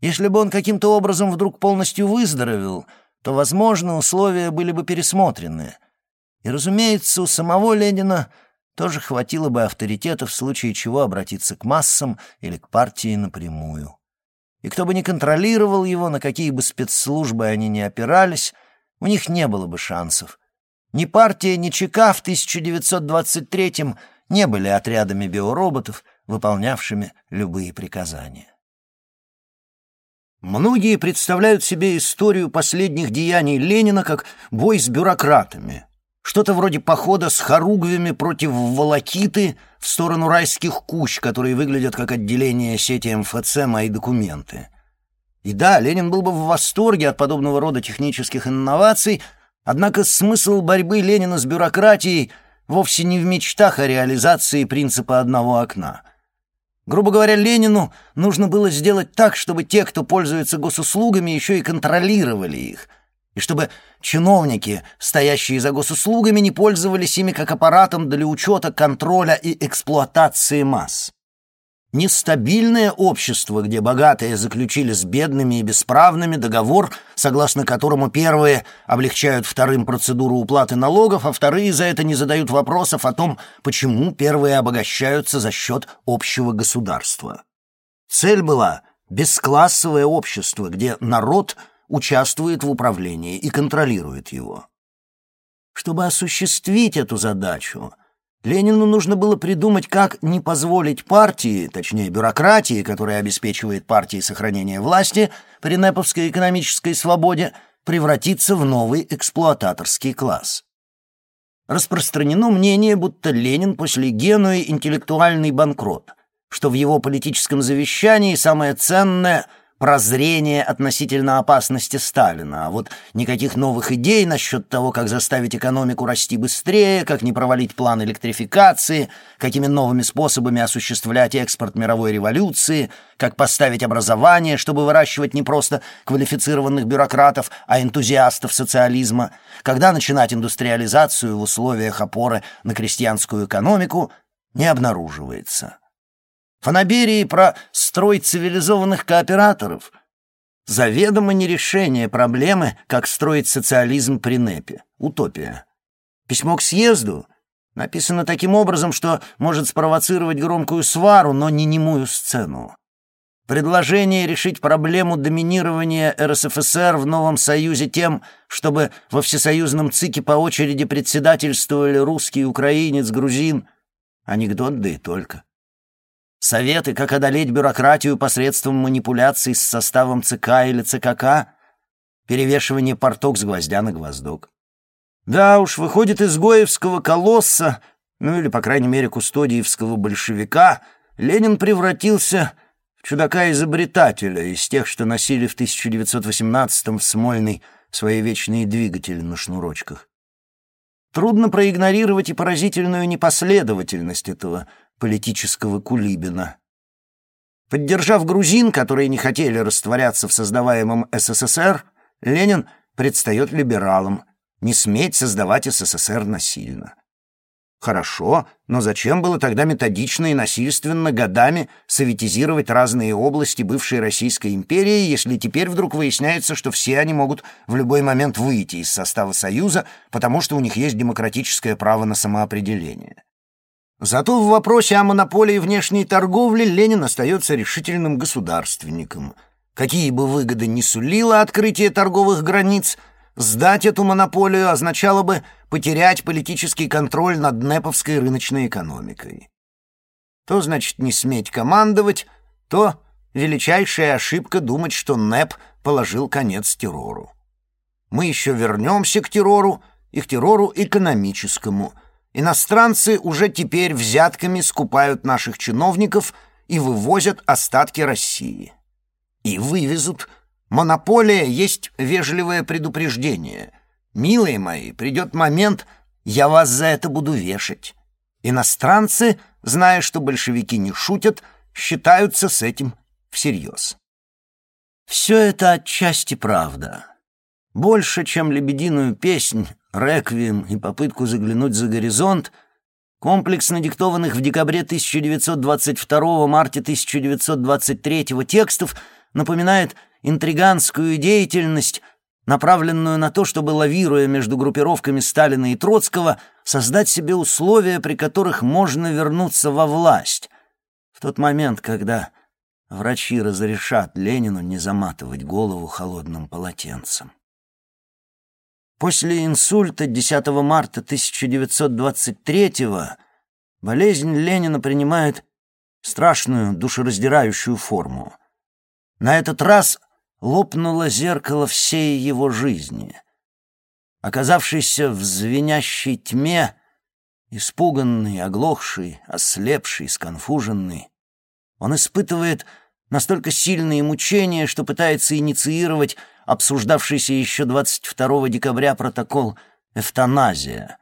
Если бы он каким-то образом вдруг полностью выздоровел, то, возможно, условия были бы пересмотрены — и, разумеется, у самого Ленина тоже хватило бы авторитета в случае чего обратиться к массам или к партии напрямую. И кто бы ни контролировал его, на какие бы спецслужбы они ни опирались, у них не было бы шансов. Ни партия, ни ЧК в 1923-м не были отрядами биороботов, выполнявшими любые приказания. Многие представляют себе историю последних деяний Ленина как бой с бюрократами — что-то вроде похода с хоругвями против волокиты в сторону райских кущ, которые выглядят как отделение сети МФЦ «Мои документы». И да, Ленин был бы в восторге от подобного рода технических инноваций, однако смысл борьбы Ленина с бюрократией вовсе не в мечтах о реализации принципа одного окна. Грубо говоря, Ленину нужно было сделать так, чтобы те, кто пользуется госуслугами, еще и контролировали их — и чтобы чиновники, стоящие за госуслугами, не пользовались ими как аппаратом для учета, контроля и эксплуатации масс. Нестабильное общество, где богатые заключили с бедными и бесправными договор, согласно которому первые облегчают вторым процедуру уплаты налогов, а вторые за это не задают вопросов о том, почему первые обогащаются за счет общего государства. Цель была бесклассовое общество, где народ участвует в управлении и контролирует его. Чтобы осуществить эту задачу, Ленину нужно было придумать, как не позволить партии, точнее бюрократии, которая обеспечивает партии сохранение власти при неповской экономической свободе, превратиться в новый эксплуататорский класс. Распространено мнение, будто Ленин после Генуи интеллектуальный банкрот, что в его политическом завещании самое ценное — прозрение относительно опасности Сталина, а вот никаких новых идей насчет того, как заставить экономику расти быстрее, как не провалить план электрификации, какими новыми способами осуществлять экспорт мировой революции, как поставить образование, чтобы выращивать не просто квалифицированных бюрократов, а энтузиастов социализма, когда начинать индустриализацию в условиях опоры на крестьянскую экономику, не обнаруживается. Фанаберии про строй цивилизованных кооператоров. Заведомо не решение проблемы, как строить социализм при НЭПе. Утопия. Письмо к съезду написано таким образом, что может спровоцировать громкую свару, но не немую сцену. Предложение решить проблему доминирования РСФСР в новом союзе тем, чтобы во всесоюзном ЦИКе по очереди председательствовали русский, украинец, грузин. Анекдот, да и только. Советы, как одолеть бюрократию посредством манипуляций с составом ЦК или ЦКК, перевешивание порток с гвоздя на гвоздок. Да уж, выходит, изгоевского колосса, ну или, по крайней мере, кустодиевского большевика, Ленин превратился в чудака-изобретателя из тех, что носили в 1918-м в Смольный свои вечные двигатели на шнурочках. Трудно проигнорировать и поразительную непоследовательность этого политического кулибина. Поддержав грузин, которые не хотели растворяться в создаваемом СССР, Ленин предстает либералом, не сметь создавать СССР насильно. Хорошо, но зачем было тогда методично и насильственно годами советизировать разные области бывшей Российской империи, если теперь вдруг выясняется, что все они могут в любой момент выйти из состава Союза, потому что у них есть демократическое право на самоопределение? Зато в вопросе о монополии внешней торговли Ленин остается решительным государственником. Какие бы выгоды ни сулило открытие торговых границ, сдать эту монополию означало бы потерять политический контроль над неповской рыночной экономикой. То значит не сметь командовать, то величайшая ошибка думать, что НЭП положил конец террору. Мы еще вернемся к террору и к террору экономическому – Иностранцы уже теперь взятками скупают наших чиновников и вывозят остатки России. И вывезут. Монополия есть вежливое предупреждение. Милые мои, придет момент, я вас за это буду вешать. Иностранцы, зная, что большевики не шутят, считаются с этим всерьез. Все это отчасти правда. Больше, чем лебединую песнь, реквием и попытку заглянуть за горизонт, комплекс надиктованных в декабре 1922 марте 1923 текстов напоминает интриганскую деятельность, направленную на то, чтобы, лавируя между группировками Сталина и Троцкого, создать себе условия, при которых можно вернуться во власть. В тот момент, когда врачи разрешат Ленину не заматывать голову холодным полотенцем. После инсульта 10 марта 1923-го болезнь Ленина принимает страшную душераздирающую форму. На этот раз лопнуло зеркало всей его жизни. Оказавшийся в звенящей тьме, испуганный, оглохший, ослепший, сконфуженный, он испытывает настолько сильные мучения, что пытается инициировать обсуждавшийся еще 22 декабря протокол «Эвтаназия».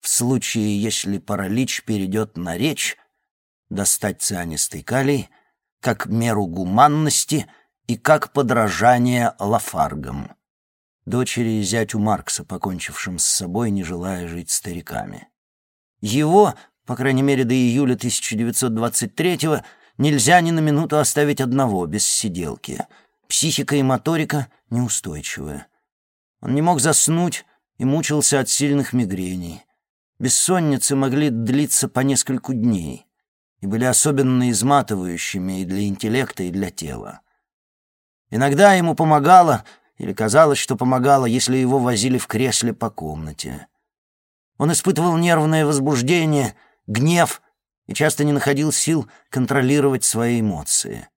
В случае, если паралич перейдет на речь, достать цианистый калий как меру гуманности и как подражание лафаргам. дочери и зятю Маркса, покончившим с собой, не желая жить стариками. Его, по крайней мере до июля 1923-го, нельзя ни на минуту оставить одного, без сиделки. Психика и моторика неустойчивые. Он не мог заснуть и мучился от сильных мигрений. Бессонницы могли длиться по нескольку дней и были особенно изматывающими и для интеллекта, и для тела. Иногда ему помогало, или казалось, что помогало, если его возили в кресле по комнате. Он испытывал нервное возбуждение, гнев и часто не находил сил контролировать свои эмоции.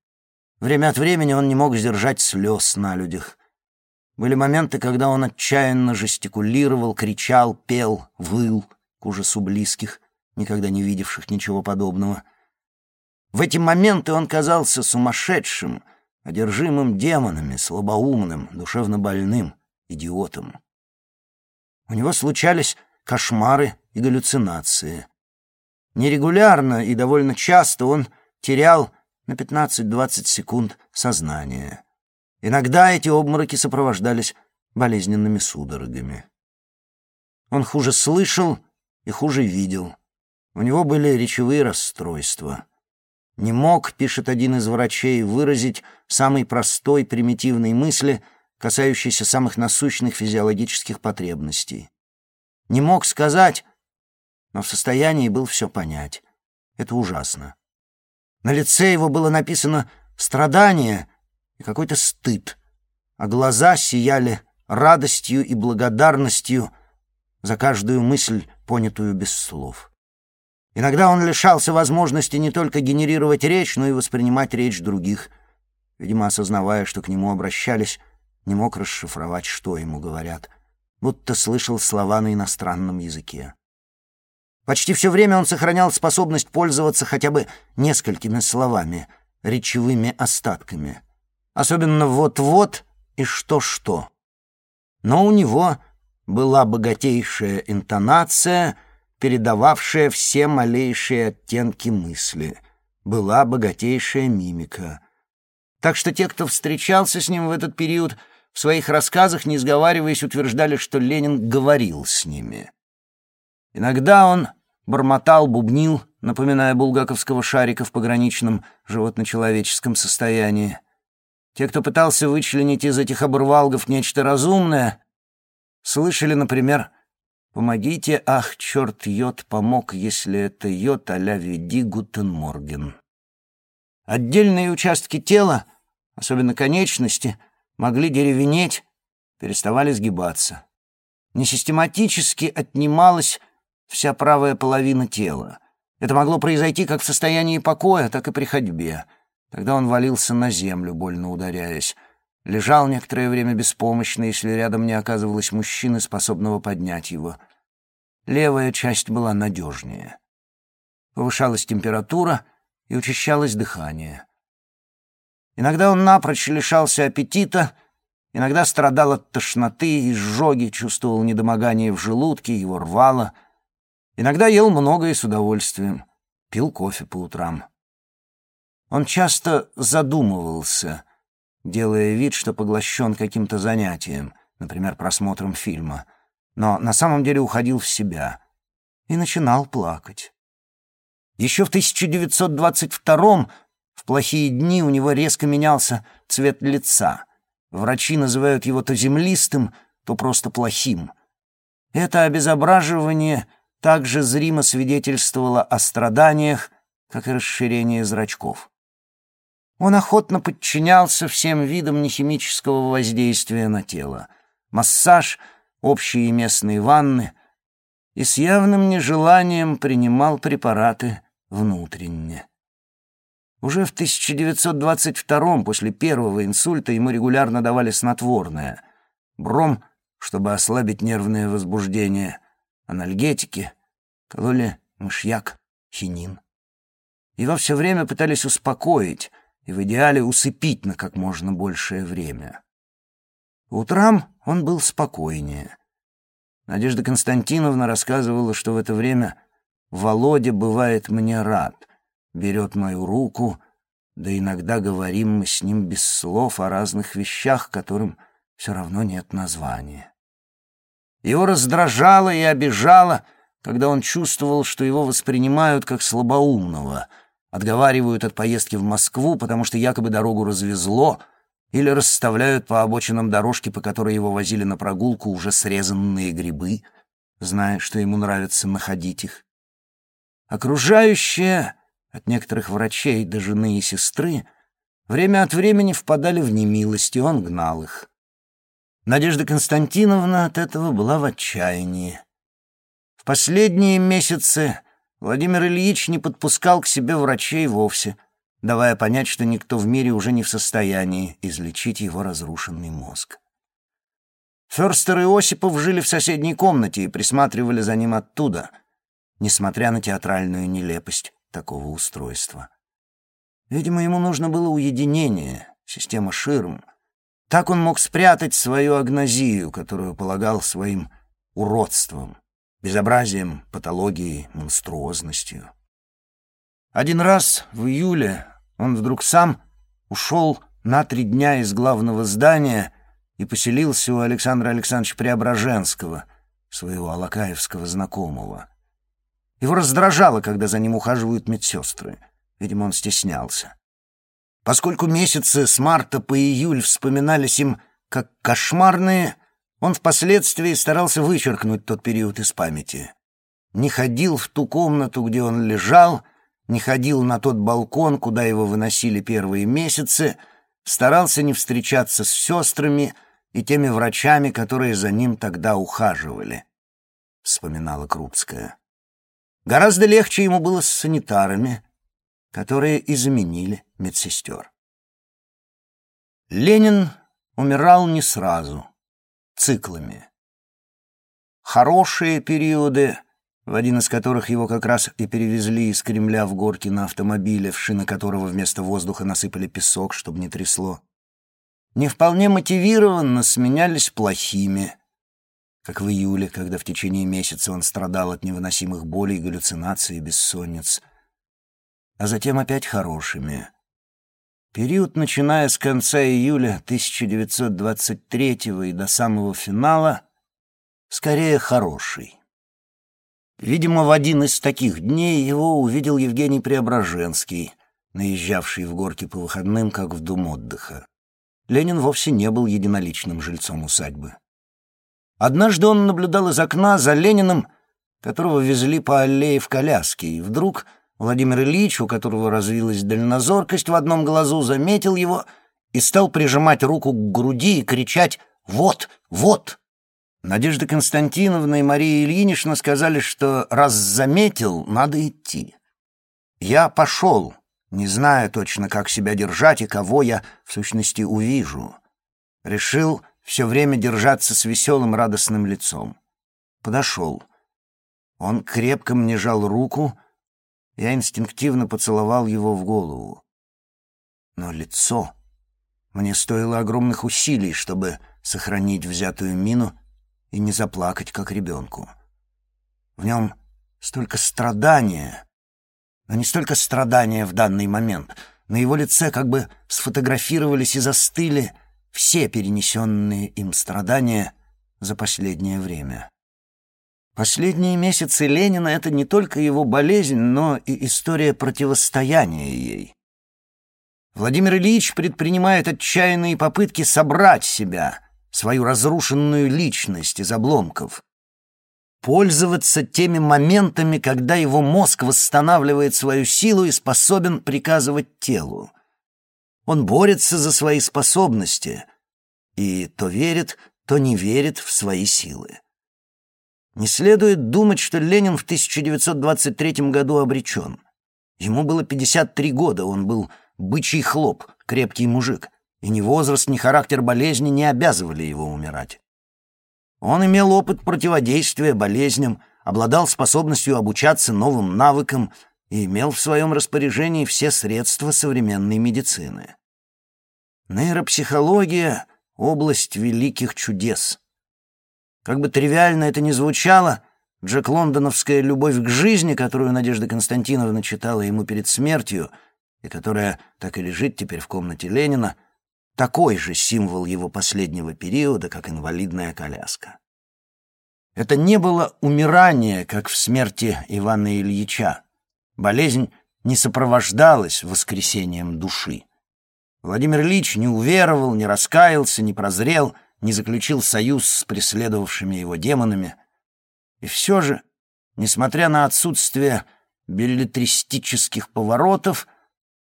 Время от времени он не мог сдержать слез на людях. Были моменты, когда он отчаянно жестикулировал, кричал, пел, выл к ужасу близких, никогда не видевших ничего подобного — в эти моменты он казался сумасшедшим, одержимым демонами, слабоумным, душевно больным, идиотом. У него случались кошмары и галлюцинации. Нерегулярно и довольно часто он терял на 15-20 секунд сознание. Иногда эти обмороки сопровождались болезненными судорогами. Он хуже слышал и хуже видел. У него были речевые расстройства не мог, пишет один из врачей, выразить самой простой примитивной мысли, касающейся самых насущных физиологических потребностей. Не мог сказать, но в состоянии был все понять. Это ужасно. На лице его было написано «страдание» и какой-то стыд, а глаза сияли радостью и благодарностью за каждую мысль, понятую без слов. Иногда он лишался возможности не только генерировать речь, но и воспринимать речь других. Видимо, осознавая, что к нему обращались, не мог расшифровать, что ему говорят, будто слышал слова на иностранном языке. Почти все время он сохранял способность пользоваться хотя бы несколькими словами, речевыми остатками. Особенно «вот-вот» и «что-что». Но у него была богатейшая интонация — передававшая все малейшие оттенки мысли. Была богатейшая мимика. Так что те, кто встречался с ним в этот период, в своих рассказах, не сговариваясь, утверждали, что Ленин говорил с ними. Иногда он бормотал, бубнил, напоминая булгаковского шарика в пограничном животно-человеческом состоянии. Те, кто пытался вычленить из этих оборвалгов нечто разумное, слышали, например, Помогите, ах, черт, йод помог, если это йод а-ля веди гутен морген. Отдельные участки тела, особенно конечности, могли деревенеть, переставали сгибаться. Несистематически отнималась вся правая половина тела. Это могло произойти как в состоянии покоя, так и при ходьбе. Тогда он валился на землю, больно ударяясь. Лежал некоторое время беспомощно, если рядом не оказывалось мужчины, способного поднять его. Левая часть была надежнее. Повышалась температура и учащалось дыхание. Иногда он напрочь лишался аппетита, иногда страдал от тошноты и изжоги, чувствовал недомогание в желудке, его рвало. Иногда ел много и с удовольствием, пил кофе по утрам. Он часто задумывался — делая вид, что поглощен каким-то занятием, например, просмотром фильма, но на самом деле уходил в себя и начинал плакать. Еще в 1922 в плохие дни у него резко менялся цвет лица. Врачи называют его то землистым, то просто плохим. Это обезображивание также зримо свидетельствовало о страданиях, как и расширение зрачков. Он охотно подчинялся всем видам нехимического воздействия на тело. Массаж, общие местные ванны. И с явным нежеланием принимал препараты внутренне. Уже в 1922 после первого инсульта ему регулярно давали снотворное. Бром, чтобы ослабить нервное возбуждение. Анальгетики, кололи мышьяк, хинин. Его все время пытались успокоить — и в идеале усыпить на как можно большее время. утрам он был спокойнее. Надежда Константиновна рассказывала, что в это время Володя бывает мне рад, берет мою руку, да иногда говорим мы с ним без слов о разных вещах, которым все равно нет названия. Его раздражало и обижало, когда он чувствовал, что его воспринимают как слабоумного, отговаривают от поездки в Москву, потому что якобы дорогу развезло, или расставляют по обочинам дорожки, по которой его возили на прогулку уже срезанные грибы, зная, что ему нравится находить их. Окружающие, от некоторых врачей до жены и сестры, время от времени впадали в немилость, и он гнал их. Надежда Константиновна от этого была в отчаянии. В последние месяцы Владимир Ильич не подпускал к себе врачей вовсе, давая понять, что никто в мире уже не в состоянии излечить его разрушенный мозг. Ферстер и Осипов жили в соседней комнате и присматривали за ним оттуда, несмотря на театральную нелепость такого устройства. Видимо, ему нужно было уединение, система ширм — так он мог спрятать свою агнозию, которую полагал своим уродством, безобразием, патологией, монструозностью. Один раз в июле он вдруг сам ушел на три дня из главного здания и поселился у Александра Александровича Преображенского, своего алакаевского знакомого. Его раздражало, когда за ним ухаживают медсестры. Видимо, он стеснялся. Поскольку месяцы с марта по июль вспоминались им как кошмарные, он впоследствии старался вычеркнуть тот период из памяти. Не ходил в ту комнату, где он лежал, не ходил на тот балкон, куда его выносили первые месяцы, старался не встречаться с сестрами и теми врачами, которые за ним тогда ухаживали, — вспоминала Крупская. Гораздо легче ему было с санитарами, которые и заменили медсестер. Ленин умирал не сразу, циклами. Хорошие периоды, в один из которых его как раз и перевезли из Кремля в горки на автомобиле, в шины которого вместо воздуха насыпали песок, чтобы не трясло, не вполне мотивированно сменялись плохими, как в июле, когда в течение месяца он страдал от невыносимых болей, галлюцинаций и бессонниц — а затем опять хорошими. Период, начиная с конца июля 1923 и до самого финала, скорее хороший. Видимо, в один из таких дней его увидел Евгений Преображенский, наезжавший в горки по выходным, как в дом отдыха. Ленин вовсе не был единоличным жильцом усадьбы. Однажды он наблюдал из окна за Лениным, которого везли по аллее в коляске, и вдруг Владимир Ильич, у которого развилась дальнозоркость в одном глазу, заметил его и стал прижимать руку к груди и кричать «Вот! Вот!». Надежда Константиновна и Мария Ильинична сказали, что раз заметил, надо идти. Я пошел, не зная точно, как себя держать и кого я, в сущности, увижу. Решил все время держаться с веселым радостным лицом. Подошел. Он крепко мне жал руку, я инстинктивно поцеловал его в голову. Но лицо... Мне стоило огромных усилий, чтобы сохранить взятую мину и не заплакать, как ребенку. В нем столько страдания, но не столько страдания в данный момент. На его лице как бы сфотографировались и застыли все перенесенные им страдания за последнее время. Последние месяцы Ленина — это не только его болезнь, но и история противостояния ей. Владимир Ильич предпринимает отчаянные попытки собрать себя, свою разрушенную личность из обломков, пользоваться теми моментами, когда его мозг восстанавливает свою силу и способен приказывать телу. Он борется за свои способности и то верит, то не верит в свои силы. Не следует думать, что Ленин в 1923 году обречен. Ему было 53 года, он был бычий хлоп, крепкий мужик, и ни возраст, ни характер болезни не обязывали его умирать. Он имел опыт противодействия болезням, обладал способностью обучаться новым навыкам и имел в своем распоряжении все средства современной медицины. Нейропсихология — область великих чудес — как бы тривиально это ни звучало, Джек Лондоновская любовь к жизни, которую Надежда Константиновна читала ему перед смертью, и которая так и лежит теперь в комнате Ленина, такой же символ его последнего периода, как инвалидная коляска. Это не было умирание, как в смерти Ивана Ильича. Болезнь не сопровождалась воскресением души. Владимир Ильич не уверовал, не раскаялся, не прозрел, не заключил союз с преследовавшими его демонами. И все же, несмотря на отсутствие билетристических поворотов,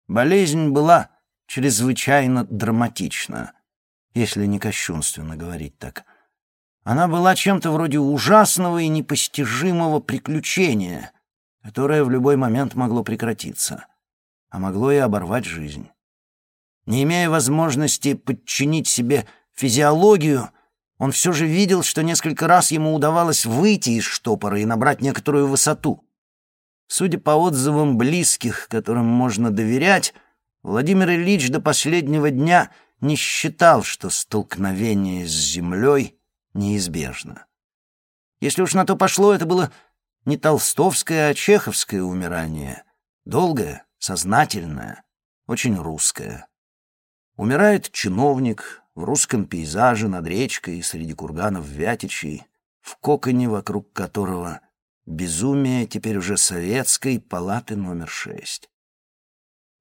болезнь была чрезвычайно драматична, если не кощунственно говорить так. Она была чем-то вроде ужасного и непостижимого приключения, которое в любой момент могло прекратиться, а могло и оборвать жизнь. Не имея возможности подчинить себе физиологию, он все же видел, что несколько раз ему удавалось выйти из штопора и набрать некоторую высоту. Судя по отзывам близких, которым можно доверять, Владимир Ильич до последнего дня не считал, что столкновение с землей неизбежно. Если уж на то пошло, это было не толстовское, а чеховское умирание. Долгое, сознательное, очень русское. Умирает чиновник в русском пейзаже над речкой среди курганов Вятичей, в коконе, вокруг которого безумие теперь уже советской палаты номер шесть.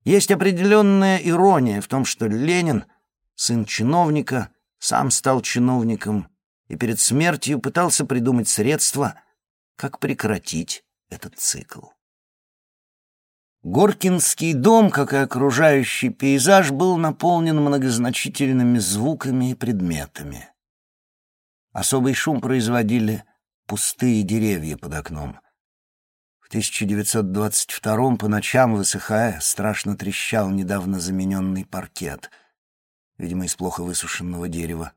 Есть определенная ирония в том, что Ленин, сын чиновника, сам стал чиновником и перед смертью пытался придумать средства, как прекратить этот цикл. Горкинский дом, как и окружающий пейзаж, был наполнен многозначительными звуками и предметами. Особый шум производили пустые деревья под окном. В 1922-м по ночам, высыхая, страшно трещал недавно замененный паркет, видимо, из плохо высушенного дерева.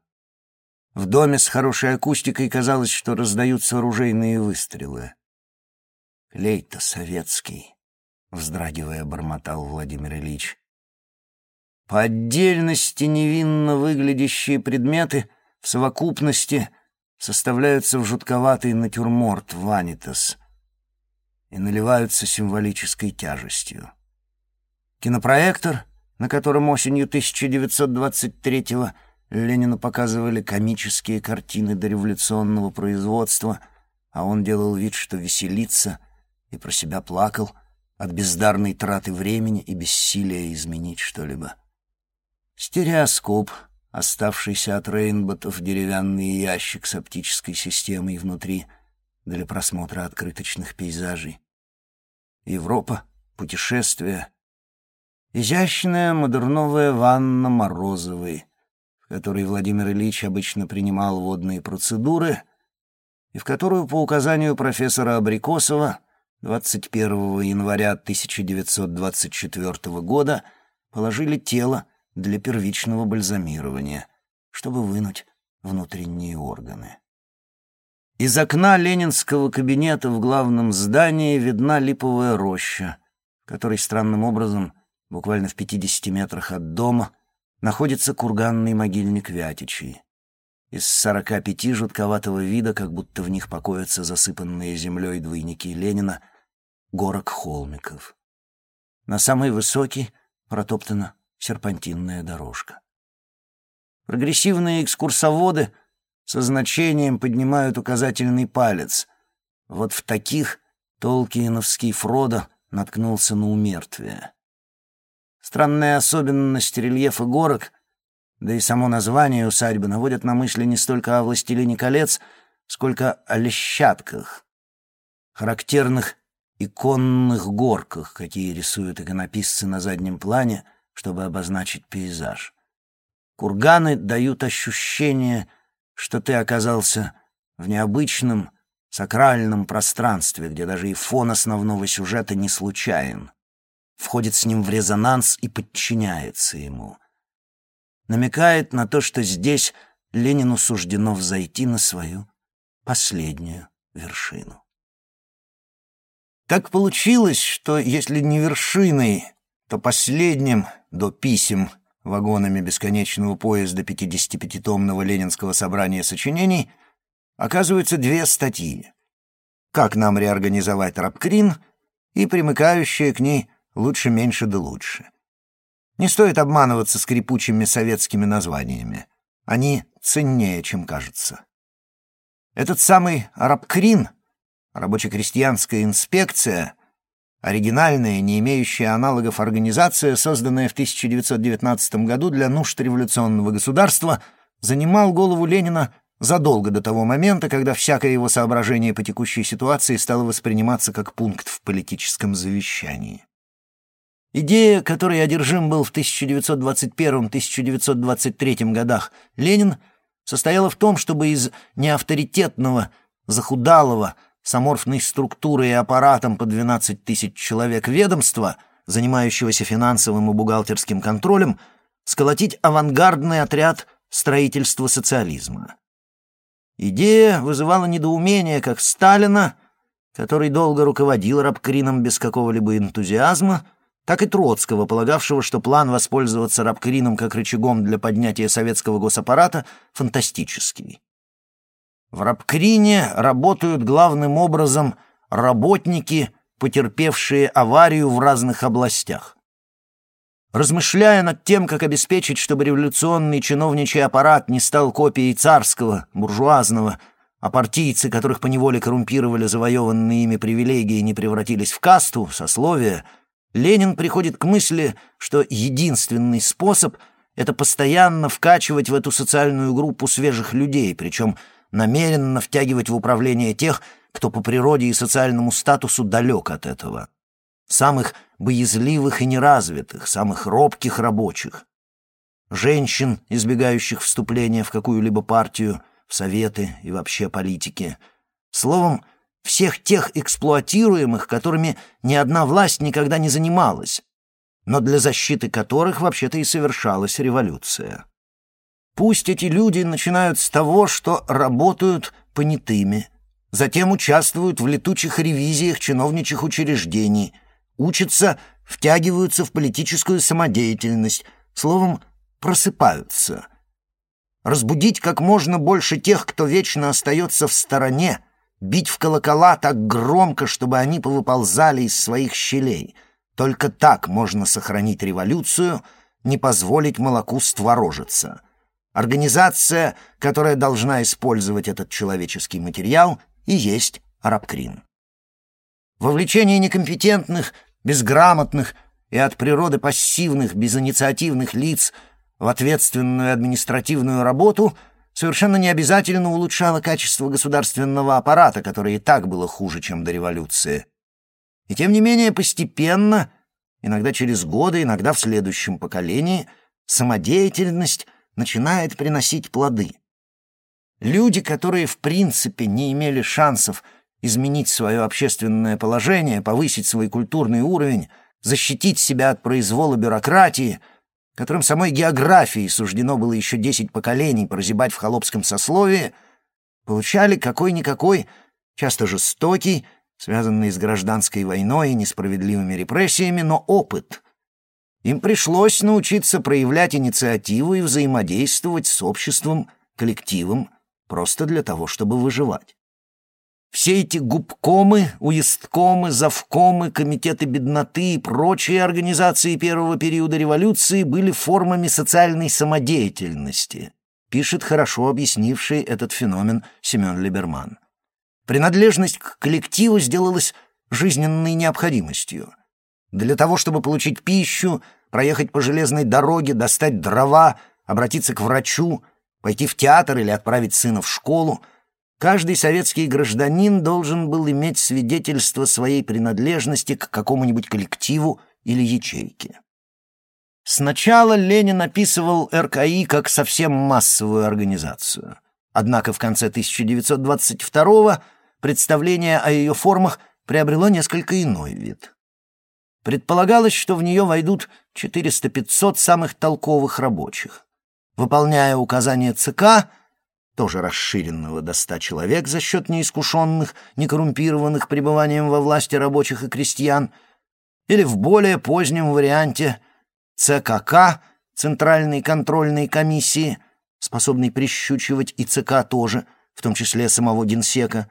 В доме с хорошей акустикой казалось, что раздаются оружейные выстрелы. Клей-то советский, вздрагивая, бормотал Владимир Ильич. По отдельности невинно выглядящие предметы в совокупности составляются в жутковатый натюрморт ванитас — и наливаются символической тяжестью. Кинопроектор, на котором осенью 1923-го Ленину показывали комические картины дореволюционного производства, а он делал вид, что веселится, и про себя плакал от бездарной траты времени и бессилия изменить что-либо. Стереоскоп, оставшийся от Рейнботов деревянный ящик с оптической системой внутри — для просмотра открыточных пейзажей. Европа, путешествия. Изящная модерновая ванна Морозовой, в которой Владимир Ильич обычно принимал водные процедуры, и в которую по указанию профессора Абрикосова 21 января 1924 года положили тело для первичного бальзамирования, чтобы вынуть внутренние органы. Из окна ленинского кабинета в главном здании видна липовая роща, в которой странным образом, буквально в 50 метрах от дома, находится курганный могильник Вятичей. Из сорока пяти жутковатого вида, как будто в них покоятся засыпанные землей двойники Ленина, горок холмиков. На самый высокий протоптана серпантинная дорожка. Прогрессивные экскурсоводы — со значением поднимают указательный палец. Вот в таких Толкиеновский Фродо наткнулся на умертвие. Странная особенность рельефа горок, да и само название усадьбы наводят на мысли не столько о «Властелине колец», сколько о лещатках, характерных иконных горках, какие рисуют иконописцы на заднем плане, чтобы обозначить пейзаж. Курганы дают ощущение — что ты оказался в необычном сакральном пространстве, где даже и фон основного сюжета не случайен, входит с ним в резонанс и подчиняется ему. Намекает на то, что здесь Ленину суждено взойти на свою последнюю вершину. Так получилось, что если не вершиной, то последним до писем вагонами бесконечного поезда 55-томного ленинского собрания сочинений, оказываются две статьи. «Как нам реорганизовать Рабкрин» и примыкающая к ней «Лучше, меньше да лучше». Не стоит обманываться скрипучими советскими названиями. Они ценнее, чем кажется. Этот самый Арабкрин, рабоче-крестьянская инспекция, оригинальная, не имеющая аналогов организация, созданная в 1919 году для нужд революционного государства, занимал голову Ленина задолго до того момента, когда всякое его соображение по текущей ситуации стало восприниматься как пункт в политическом завещании. Идея, которой одержим был в 1921-1923 годах Ленин, состояла в том, чтобы из неавторитетного, захудалого, с аморфной структурой и аппаратом по 12 тысяч человек ведомства, занимающегося финансовым и бухгалтерским контролем, сколотить авангардный отряд строительства социализма. Идея вызывала недоумение как Сталина, который долго руководил рабкрином без какого-либо энтузиазма, так и Троцкого, полагавшего, что план воспользоваться рабкрином как рычагом для поднятия советского госаппарата фантастический. В рабкрине работают главным образом работники, потерпевшие аварию в разных областях. Размышляя над тем, как обеспечить, чтобы революционный чиновничий аппарат не стал копией царского, буржуазного, а партийцы, которых поневоле коррумпировали завоеванные ими привилегии, не превратились в касту, сословие, Ленин приходит к мысли, что единственный способ — это постоянно вкачивать в эту социальную группу свежих людей, причем намеренно втягивать в управление тех, кто по природе и социальному статусу далек от этого самых боязливых и неразвитых, самых робких рабочих, женщин, избегающих вступления в какую-либо партию, в советы и вообще политики. Словом, всех тех эксплуатируемых, которыми ни одна власть никогда не занималась, но для защиты которых вообще-то и совершалась революция. Пусть эти люди начинают с того, что работают понятыми, затем участвуют в летучих ревизиях чиновничьих учреждений — учатся, втягиваются в политическую самодеятельность, словом, просыпаются. Разбудить как можно больше тех, кто вечно остается в стороне, бить в колокола так громко, чтобы они повыползали из своих щелей. Только так можно сохранить революцию, не позволить молоку створожиться. Организация, которая должна использовать этот человеческий материал, и есть Арабкрин. Вовлечение некомпетентных, безграмотных и от природы пассивных, безинициативных лиц в ответственную административную работу совершенно не обязательно улучшало качество государственного аппарата, которое и так было хуже, чем до революции. И тем не менее постепенно, иногда через годы, иногда в следующем поколении, самодеятельность начинает приносить плоды. Люди, которые в принципе не имели шансов – изменить свое общественное положение, повысить свой культурный уровень, защитить себя от произвола бюрократии, которым самой географии суждено было еще десять поколений прозябать в холопском сословии, получали какой-никакой, часто жестокий, связанный с гражданской войной и несправедливыми репрессиями, но опыт. Им пришлось научиться проявлять инициативу и взаимодействовать с обществом, коллективом, просто для того, чтобы выживать. Все эти губкомы, уездкомы, завкомы, комитеты бедноты и прочие организации первого периода революции были формами социальной самодеятельности, пишет хорошо объяснивший этот феномен Семен Либерман. Принадлежность к коллективу сделалась жизненной необходимостью. Для того, чтобы получить пищу, проехать по железной дороге, достать дрова, обратиться к врачу, пойти в театр или отправить сына в школу — Каждый советский гражданин должен был иметь свидетельство своей принадлежности к какому-нибудь коллективу или ячейке. Сначала Ленин описывал РКИ как совсем массовую организацию. Однако в конце 1922 представление о ее формах приобрело несколько иной вид. Предполагалось, что в нее войдут 400-500 самых толковых рабочих. Выполняя указания ЦК, тоже расширенного до ста человек за счет неискушенных, некоррумпированных пребыванием во власти рабочих и крестьян, или в более позднем варианте ЦКК, Центральной контрольной комиссии, способной прищучивать и ЦК тоже, в том числе самого генсека,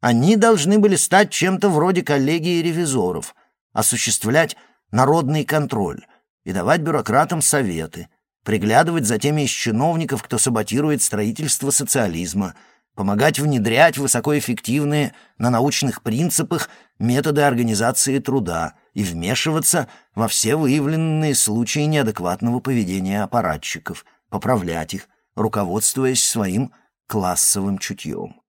они должны были стать чем-то вроде коллегии ревизоров, осуществлять народный контроль, и давать бюрократам советы, приглядывать за теми из чиновников, кто саботирует строительство социализма, помогать внедрять высокоэффективные на научных принципах методы организации труда и вмешиваться во все выявленные случаи неадекватного поведения аппаратчиков, поправлять их, руководствуясь своим классовым чутьем.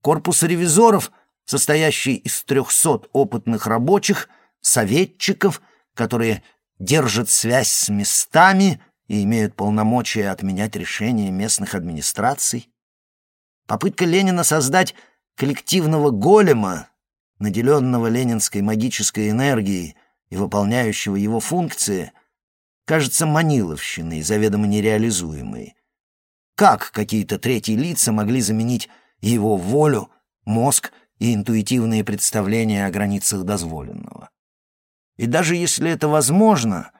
Корпус ревизоров, состоящий из трехсот опытных рабочих, советчиков, которые держат связь с местами и имеют полномочия отменять решения местных администраций. Попытка Ленина создать коллективного голема, наделенного ленинской магической энергией и выполняющего его функции, кажется маниловщиной, заведомо нереализуемой. Как какие-то третьи лица могли заменить его волю, мозг и интуитивные представления о границах дозволенного? И даже если это возможно,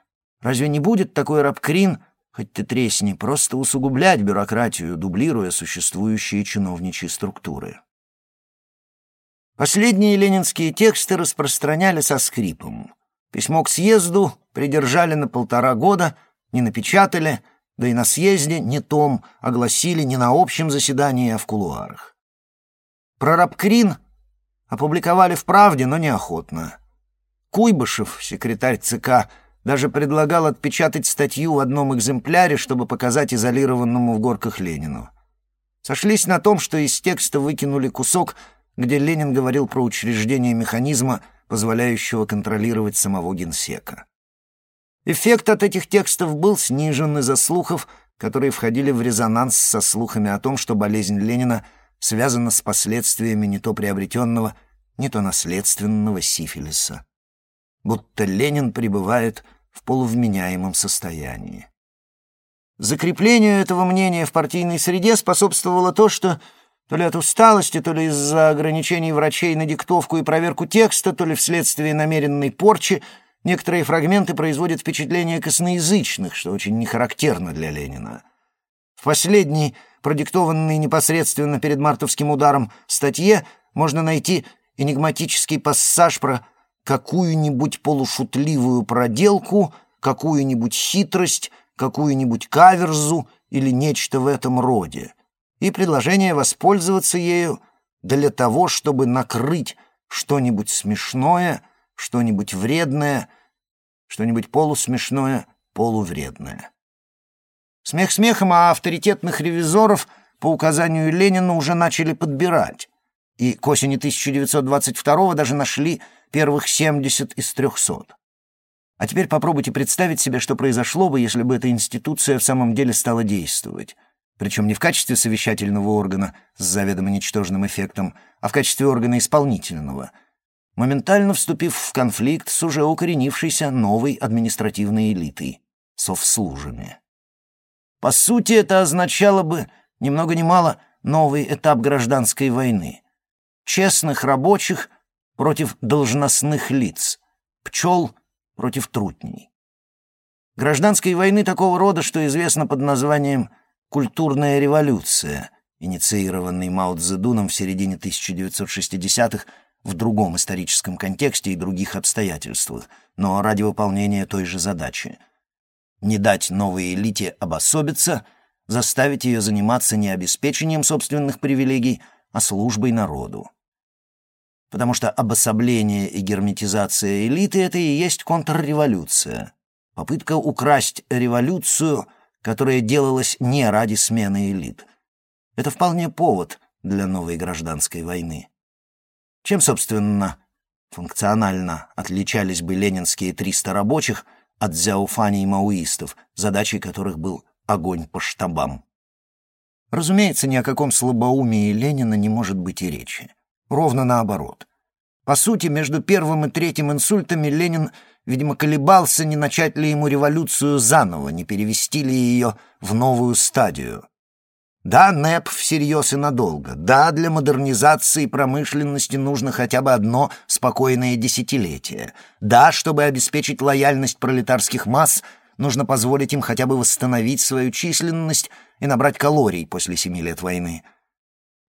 разве не будет такой рабкрин, хоть ты тресни, просто усугублять бюрократию, дублируя существующие чиновничьи структуры? Последние ленинские тексты распространяли со скрипом. Письмо к съезду придержали на полтора года, не напечатали, да и на съезде не том огласили не на общем заседании, а в кулуарах. Про рабкрин опубликовали в «Правде», но неохотно. Куйбышев, секретарь ЦК, даже предлагал отпечатать статью в одном экземпляре, чтобы показать изолированному в горках Ленину. Сошлись на том, что из текста выкинули кусок, где Ленин говорил про учреждение механизма, позволяющего контролировать самого генсека. Эффект от этих текстов был снижен из-за слухов, которые входили в резонанс со слухами о том, что болезнь Ленина связана с последствиями не то приобретенного, не то наследственного сифилиса будто Ленин пребывает в полувменяемом состоянии. Закреплению этого мнения в партийной среде способствовало то, что то ли от усталости, то ли из-за ограничений врачей на диктовку и проверку текста, то ли вследствие намеренной порчи, некоторые фрагменты производят впечатление косноязычных, что очень нехарактерно для Ленина. В последней, продиктованной непосредственно перед мартовским ударом, статье можно найти энигматический пассаж про какую-нибудь полушутливую проделку, какую-нибудь хитрость, какую-нибудь каверзу или нечто в этом роде, и предложение воспользоваться ею для того, чтобы накрыть что-нибудь смешное, что-нибудь вредное, что-нибудь полусмешное, полувредное. Смех смехом, а авторитетных ревизоров по указанию Ленина уже начали подбирать, и к осени 1922 даже нашли первых 70 из 300. А теперь попробуйте представить себе, что произошло бы, если бы эта институция в самом деле стала действовать. Причем не в качестве совещательного органа с заведомо ничтожным эффектом, а в качестве органа исполнительного, моментально вступив в конфликт с уже укоренившейся новой административной элитой — совслужами. По сути, это означало бы, ни много ни мало, новый этап гражданской войны. Честных рабочих — против должностных лиц, пчел против трутней. Гражданской войны такого рода, что известно под названием «культурная революция», инициированный Мао Цзэдуном в середине 1960-х в другом историческом контексте и других обстоятельствах, но ради выполнения той же задачи. Не дать новой элите обособиться, заставить ее заниматься не обеспечением собственных привилегий, а службой народу потому что обособление и герметизация элиты — это и есть контрреволюция. Попытка украсть революцию, которая делалась не ради смены элит. Это вполне повод для новой гражданской войны. Чем, собственно, функционально отличались бы ленинские 300 рабочих от зяуфаний маоистов, задачей которых был огонь по штабам? Разумеется, ни о каком слабоумии Ленина не может быть и речи. Ровно наоборот. По сути, между первым и третьим инсультами Ленин, видимо, колебался, не начать ли ему революцию заново, не перевести ли ее в новую стадию. Да, НЭП всерьез и надолго. Да, для модернизации промышленности нужно хотя бы одно спокойное десятилетие. Да, чтобы обеспечить лояльность пролетарских масс, нужно позволить им хотя бы восстановить свою численность и набрать калорий после семи лет войны.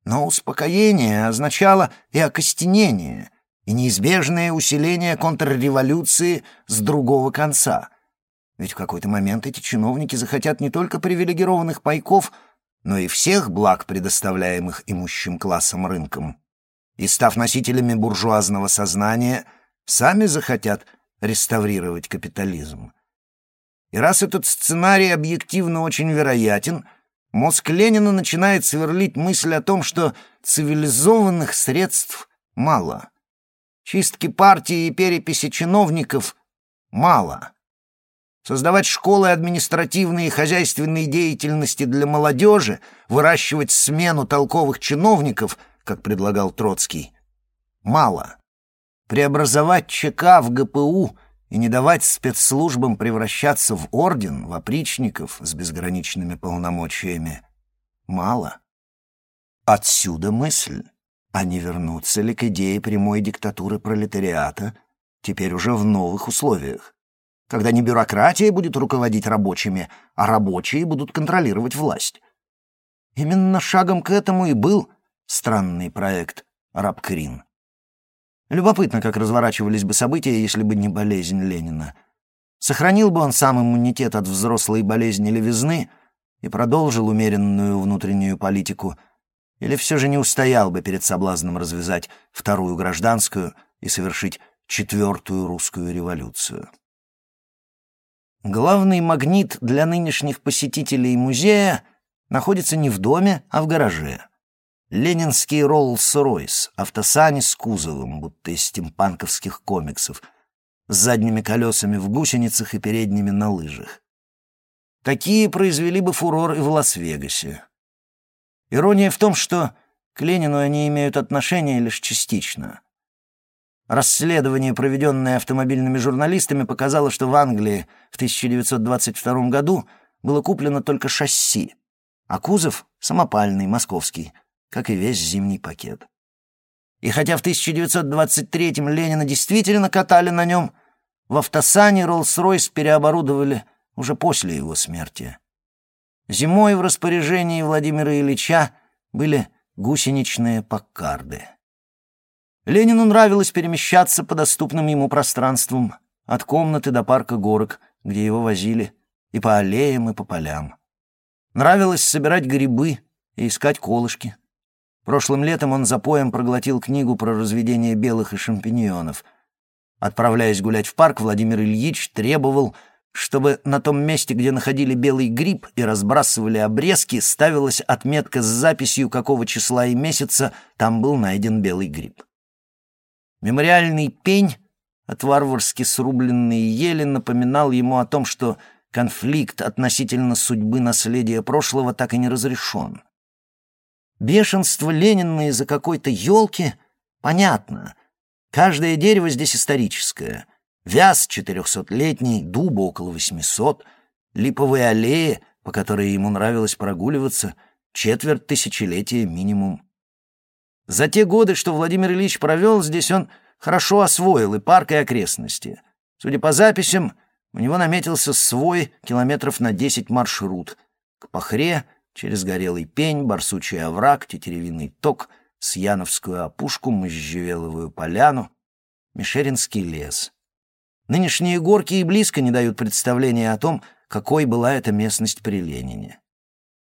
Но успокоение означало и окостенение, и неизбежное усиление контрреволюции с другого конца. Ведь в какой-то момент эти чиновники захотят не только привилегированных пайков, но и всех благ, предоставляемых имущим классом рынком. И, став носителями буржуазного сознания, сами захотят реставрировать капитализм. И раз этот сценарий объективно очень вероятен, мозг Ленина начинает сверлить мысль о том, что цивилизованных средств мало. Чистки партии и переписи чиновников мало. Создавать школы административной и хозяйственной деятельности для молодежи, выращивать смену толковых чиновников, как предлагал Троцкий, мало. Преобразовать ЧК в ГПУ и не давать спецслужбам превращаться в орден, в с безграничными полномочиями мало. Отсюда мысль, а не вернуться ли к идее прямой диктатуры пролетариата, теперь уже в новых условиях, когда не бюрократия будет руководить рабочими, а рабочие будут контролировать власть. Именно шагом к этому и был странный проект «Рабкрин». Любопытно, как разворачивались бы события, если бы не болезнь Ленина. Сохранил бы он сам иммунитет от взрослой болезни левизны и продолжил умеренную внутреннюю политику, или все же не устоял бы перед соблазном развязать вторую гражданскую и совершить четвертую русскую революцию. Главный магнит для нынешних посетителей музея находится не в доме, а в гараже. Ленинский Роллс-Ройс, автосани с кузовом, будто из стимпанковских комиксов, с задними колесами в гусеницах и передними на лыжах. Такие произвели бы фурор и в Лас-Вегасе. Ирония в том, что к Ленину они имеют отношение лишь частично. Расследование, проведенное автомобильными журналистами, показало, что в Англии в 1922 году было куплено только шасси, а кузов — самопальный, московский, как и весь зимний пакет. И хотя в 1923-м Ленина действительно катали на нем, в автосане Роллс-Ройс переоборудовали уже после его смерти. Зимой в распоряжении Владимира Ильича были гусеничные паккарды. Ленину нравилось перемещаться по доступным ему пространствам, от комнаты до парка горок, где его возили, и по аллеям, и по полям. Нравилось собирать грибы и искать колышки. Прошлым летом он за поем проглотил книгу про разведение белых и шампиньонов. Отправляясь гулять в парк, Владимир Ильич требовал, чтобы на том месте, где находили белый гриб и разбрасывали обрезки, ставилась отметка с записью, какого числа и месяца там был найден белый гриб. Мемориальный пень от варварски срубленной ели напоминал ему о том, что конфликт относительно судьбы наследия прошлого так и не разрешен. Бешенство Ленина из-за какой-то елки понятно. Каждое дерево здесь историческое. Вяз четырехсотлетний, дуба около восьмисот, липовые аллеи, по которой ему нравилось прогуливаться, четверть тысячелетия минимум. За те годы, что Владимир Ильич провел здесь, он хорошо освоил и парк, и окрестности. Судя по записям, у него наметился свой километров на десять маршрут. К Пахре, через горелый пень, барсучий овраг, тетеревиный ток, Сьяновскую опушку, Можжевеловую поляну, Мишеринский лес. Нынешние горки и близко не дают представления о том, какой была эта местность при Ленине.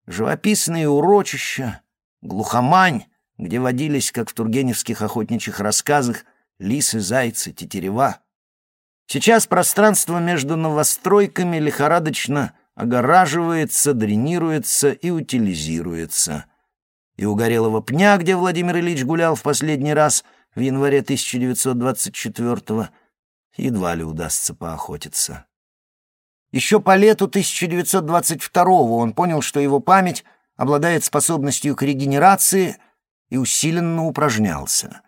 Живописные урочища, глухомань, где водились, как в тургеневских охотничьих рассказах, лисы, зайцы, тетерева. Сейчас пространство между новостройками лихорадочно огораживается, дренируется и утилизируется. И у горелого пня, где Владимир Ильич гулял в последний раз в январе 1924-го, едва ли удастся поохотиться. Еще по лету 1922-го он понял, что его память обладает способностью к регенерации — и усиленно упражнялся.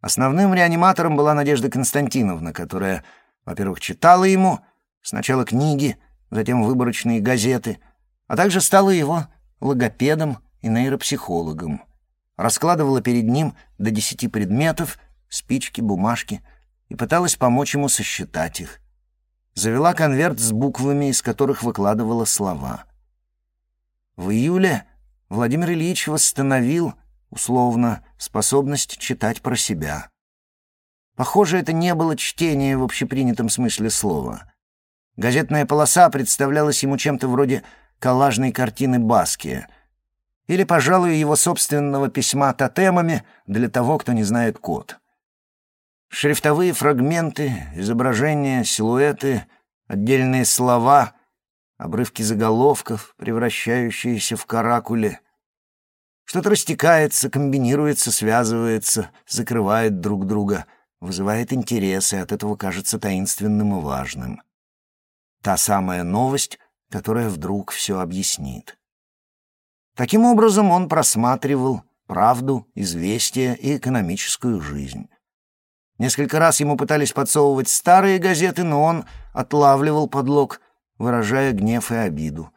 Основным реаниматором была Надежда Константиновна, которая, во-первых, читала ему сначала книги, затем выборочные газеты, а также стала его логопедом и нейропсихологом. Раскладывала перед ним до десяти предметов, спички, бумажки и пыталась помочь ему сосчитать их. Завела конверт с буквами, из которых выкладывала слова. В июле Владимир Ильич восстановил условно, способность читать про себя. Похоже, это не было чтение в общепринятом смысле слова. Газетная полоса представлялась ему чем-то вроде коллажной картины Баски или, пожалуй, его собственного письма тотемами для того, кто не знает код. Шрифтовые фрагменты, изображения, силуэты, отдельные слова, обрывки заголовков, превращающиеся в каракули. Что-то растекается, комбинируется, связывается, закрывает друг друга, вызывает интерес, и от этого кажется таинственным и важным. Та самая новость, которая вдруг все объяснит. Таким образом он просматривал правду, известия и экономическую жизнь. Несколько раз ему пытались подсовывать старые газеты, но он отлавливал подлог, выражая гнев и обиду.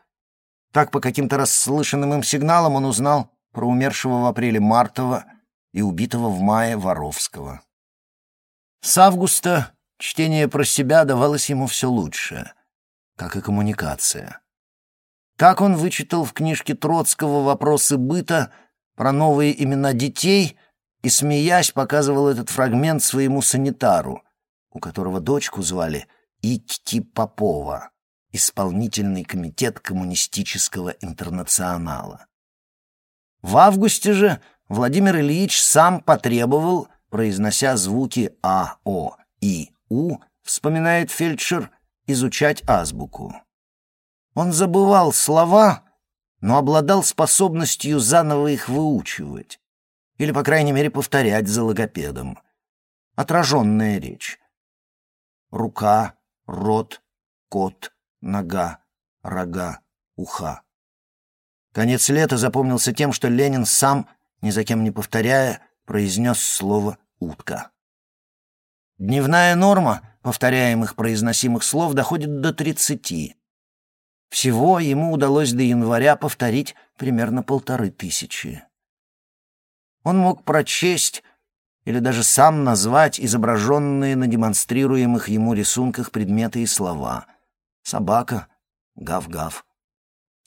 Так по каким-то расслышанным им сигналам он узнал про умершего в апреле Мартова и убитого в мае Воровского. С августа чтение про себя давалось ему все лучше, как и коммуникация. Так он вычитал в книжке Троцкого «Вопросы быта» про новые имена детей и, смеясь, показывал этот фрагмент своему санитару, у которого дочку звали Итти Попова, исполнительный комитет коммунистического интернационала. В августе же Владимир Ильич сам потребовал, произнося звуки А, О, И, У, вспоминает фельдшер, изучать азбуку. Он забывал слова, но обладал способностью заново их выучивать, или, по крайней мере, повторять за логопедом. Отраженная речь. Рука, рот, кот, нога, рога, уха. Конец лета запомнился тем, что Ленин сам, ни за кем не повторяя, произнес слово «утка». Дневная норма повторяемых произносимых слов доходит до тридцати. Всего ему удалось до января повторить примерно полторы тысячи. Он мог прочесть или даже сам назвать изображенные на демонстрируемых ему рисунках предметы и слова. Собака, гав-гав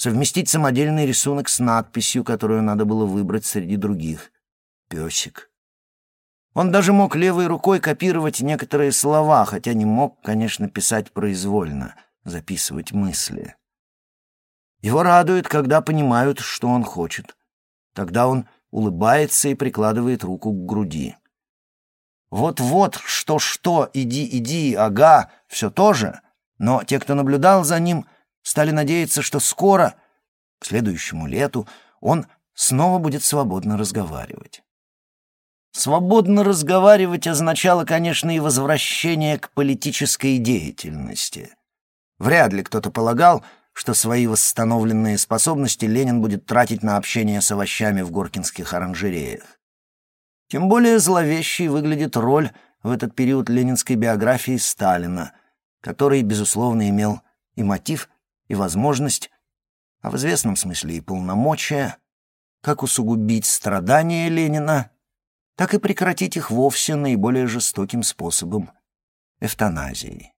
совместить самодельный рисунок с надписью, которую надо было выбрать среди других. Песик. Он даже мог левой рукой копировать некоторые слова, хотя не мог, конечно, писать произвольно, записывать мысли. Его радует, когда понимают, что он хочет. Тогда он улыбается и прикладывает руку к груди. Вот-вот, что-что, иди, иди, ага, все то же, но те, кто наблюдал за ним, стали надеяться, что скоро, к следующему лету, он снова будет свободно разговаривать. Свободно разговаривать означало, конечно, и возвращение к политической деятельности. Вряд ли кто-то полагал, что свои восстановленные способности Ленин будет тратить на общение с овощами в горкинских оранжереях. Тем более зловещей выглядит роль в этот период ленинской биографии Сталина, который, безусловно, имел и мотив, и возможность, а в известном смысле и полномочия, как усугубить страдания Ленина, так и прекратить их вовсе наиболее жестоким способом — эвтаназией.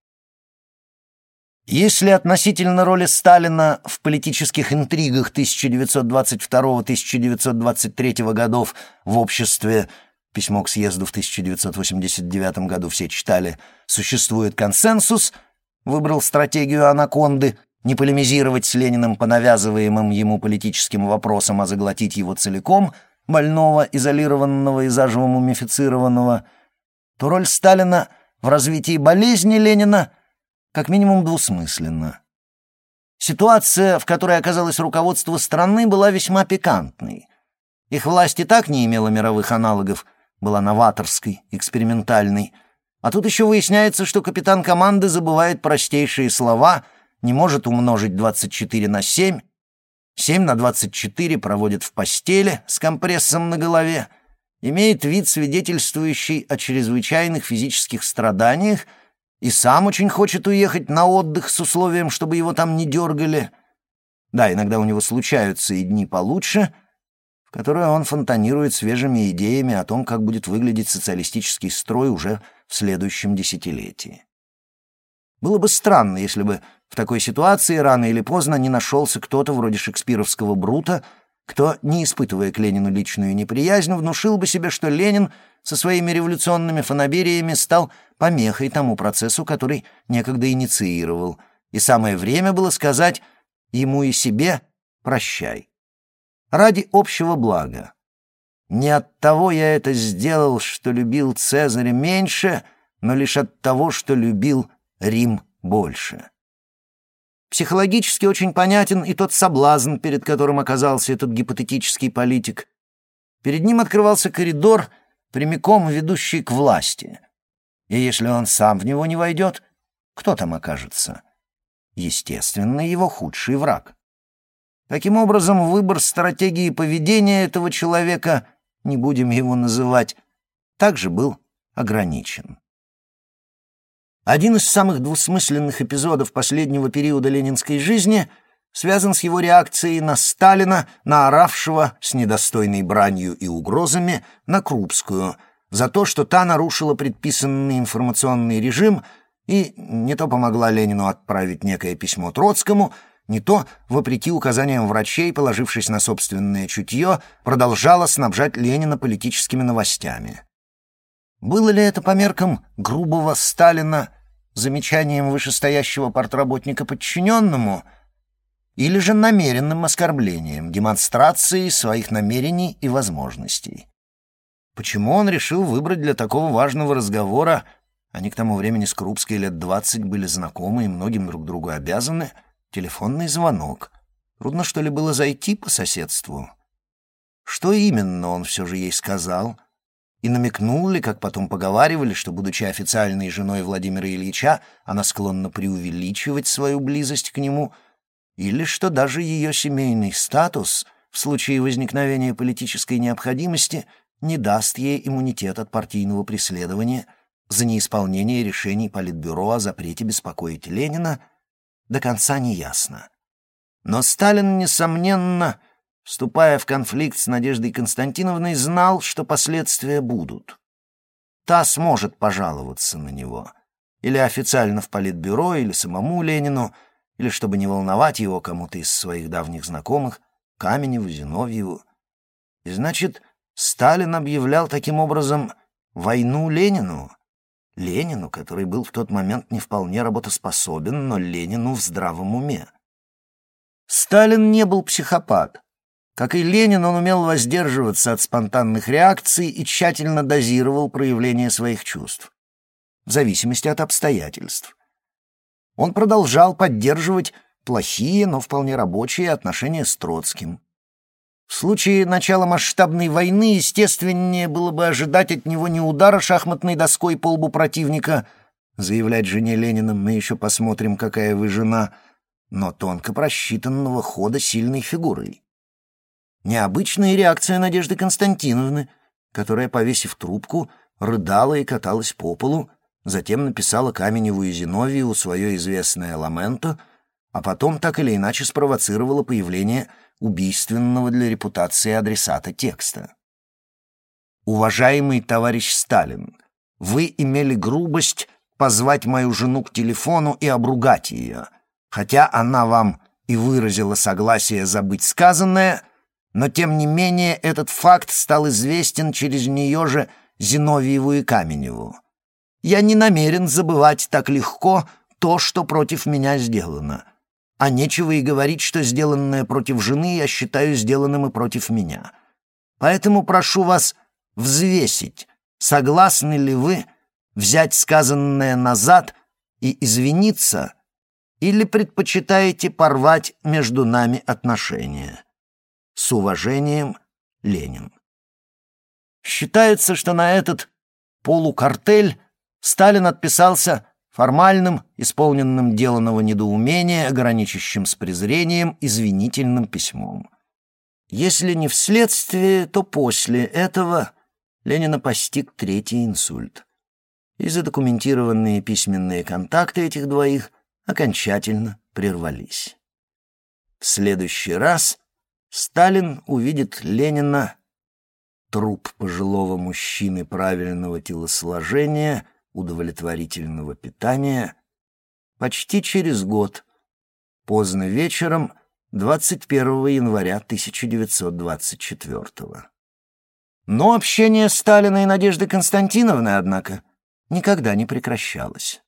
Если относительно роли Сталина в политических интригах 1922-1923 годов в обществе письмо к съезду в 1989 году все читали «Существует консенсус», выбрал стратегию анаконды — не полемизировать с Лениным по навязываемым ему политическим вопросам, а заглотить его целиком, больного, изолированного и заживо мумифицированного, то роль Сталина в развитии болезни Ленина как минимум двусмысленна. Ситуация, в которой оказалось руководство страны, была весьма пикантной. Их власть и так не имела мировых аналогов, была новаторской, экспериментальной. А тут еще выясняется, что капитан команды забывает простейшие слова — не может умножить 24 на 7, 7 на 24 проводит в постели с компрессом на голове, имеет вид, свидетельствующий о чрезвычайных физических страданиях, и сам очень хочет уехать на отдых с условием, чтобы его там не дергали. Да, иногда у него случаются и дни получше, в которые он фонтанирует свежими идеями о том, как будет выглядеть социалистический строй уже в следующем десятилетии. Было бы странно, если бы в такой ситуации рано или поздно не нашелся кто-то вроде шекспировского Брута, кто, не испытывая к Ленину личную неприязнь, внушил бы себе, что Ленин со своими революционными фанабериями стал помехой тому процессу, который некогда инициировал, и самое время было сказать ему и себе «прощай». Ради общего блага. Не от того я это сделал, что любил Цезаря меньше, но лишь от того, что любил Рим больше. Психологически очень понятен и тот соблазн, перед которым оказался этот гипотетический политик. Перед ним открывался коридор, прямиком ведущий к власти. И если он сам в него не войдет, кто там окажется? Естественно, его худший враг. Таким образом, выбор стратегии поведения этого человека, не будем его называть, также был ограничен. Один из самых двусмысленных эпизодов последнего периода ленинской жизни связан с его реакцией на Сталина, наоравшего с недостойной бранью и угрозами на Крупскую за то, что та нарушила предписанный информационный режим и не то помогла Ленину отправить некое письмо Троцкому, не то, вопреки указаниям врачей, положившись на собственное чутье, продолжала снабжать Ленина политическими новостями. Было ли это по меркам грубого Сталина замечанием вышестоящего портработника подчиненному или же намеренным оскорблением, демонстрацией своих намерений и возможностей? Почему он решил выбрать для такого важного разговора, они к тому времени с Крупской лет двадцать были знакомы и многим друг другу обязаны, телефонный звонок? Трудно, что ли, было зайти по соседству? Что именно он все же ей сказал — и намекнул ли, как потом поговаривали, что, будучи официальной женой Владимира Ильича, она склонна преувеличивать свою близость к нему, или что даже ее семейный статус в случае возникновения политической необходимости не даст ей иммунитет от партийного преследования за неисполнение решений Политбюро о запрете беспокоить Ленина, до конца не ясно. Но Сталин, несомненно, вступая в конфликт с Надеждой Константиновной, знал, что последствия будут. Та сможет пожаловаться на него. Или официально в политбюро, или самому Ленину, или, чтобы не волновать его кому-то из своих давних знакомых, Каменеву, Зиновьеву. И значит, Сталин объявлял таким образом войну Ленину. Ленину, который был в тот момент не вполне работоспособен, но Ленину в здравом уме. Сталин не был психопат. Как и Ленин, он умел воздерживаться от спонтанных реакций и тщательно дозировал проявление своих чувств, в зависимости от обстоятельств. Он продолжал поддерживать плохие, но вполне рабочие отношения с Троцким. В случае начала масштабной войны естественнее было бы ожидать от него не удара шахматной доской по лбу противника, заявлять жене Ленина «мы еще посмотрим, какая вы жена», но тонко просчитанного хода сильной фигурой. Необычная реакция Надежды Константиновны, которая, повесив трубку, рыдала и каталась по полу, затем написала Каменеву и Зиновию свое известное «Ламенто», а потом так или иначе спровоцировала появление убийственного для репутации адресата текста. «Уважаемый товарищ Сталин, вы имели грубость позвать мою жену к телефону и обругать ее, хотя она вам и выразила согласие забыть сказанное — но тем не менее этот факт стал известен через нее же Зиновьеву и Каменеву. Я не намерен забывать так легко то, что против меня сделано. А нечего и говорить, что сделанное против жены я считаю сделанным и против меня. Поэтому прошу вас взвесить, согласны ли вы взять сказанное назад и извиниться, или предпочитаете порвать между нами отношения. С уважением, Ленин. Считается, что на этот полукартель Сталин отписался формальным, исполненным деланного недоумения, граничащим с презрением, извинительным письмом. Если не вследствие, то после этого Ленина постиг третий инсульт. И задокументированные письменные контакты этих двоих окончательно прервались. В следующий раз Сталин увидит Ленина, труп пожилого мужчины правильного телосложения, удовлетворительного питания, почти через год, поздно вечером, 21 января 1924 Но общение Сталина и Надежды Константиновны, однако, никогда не прекращалось.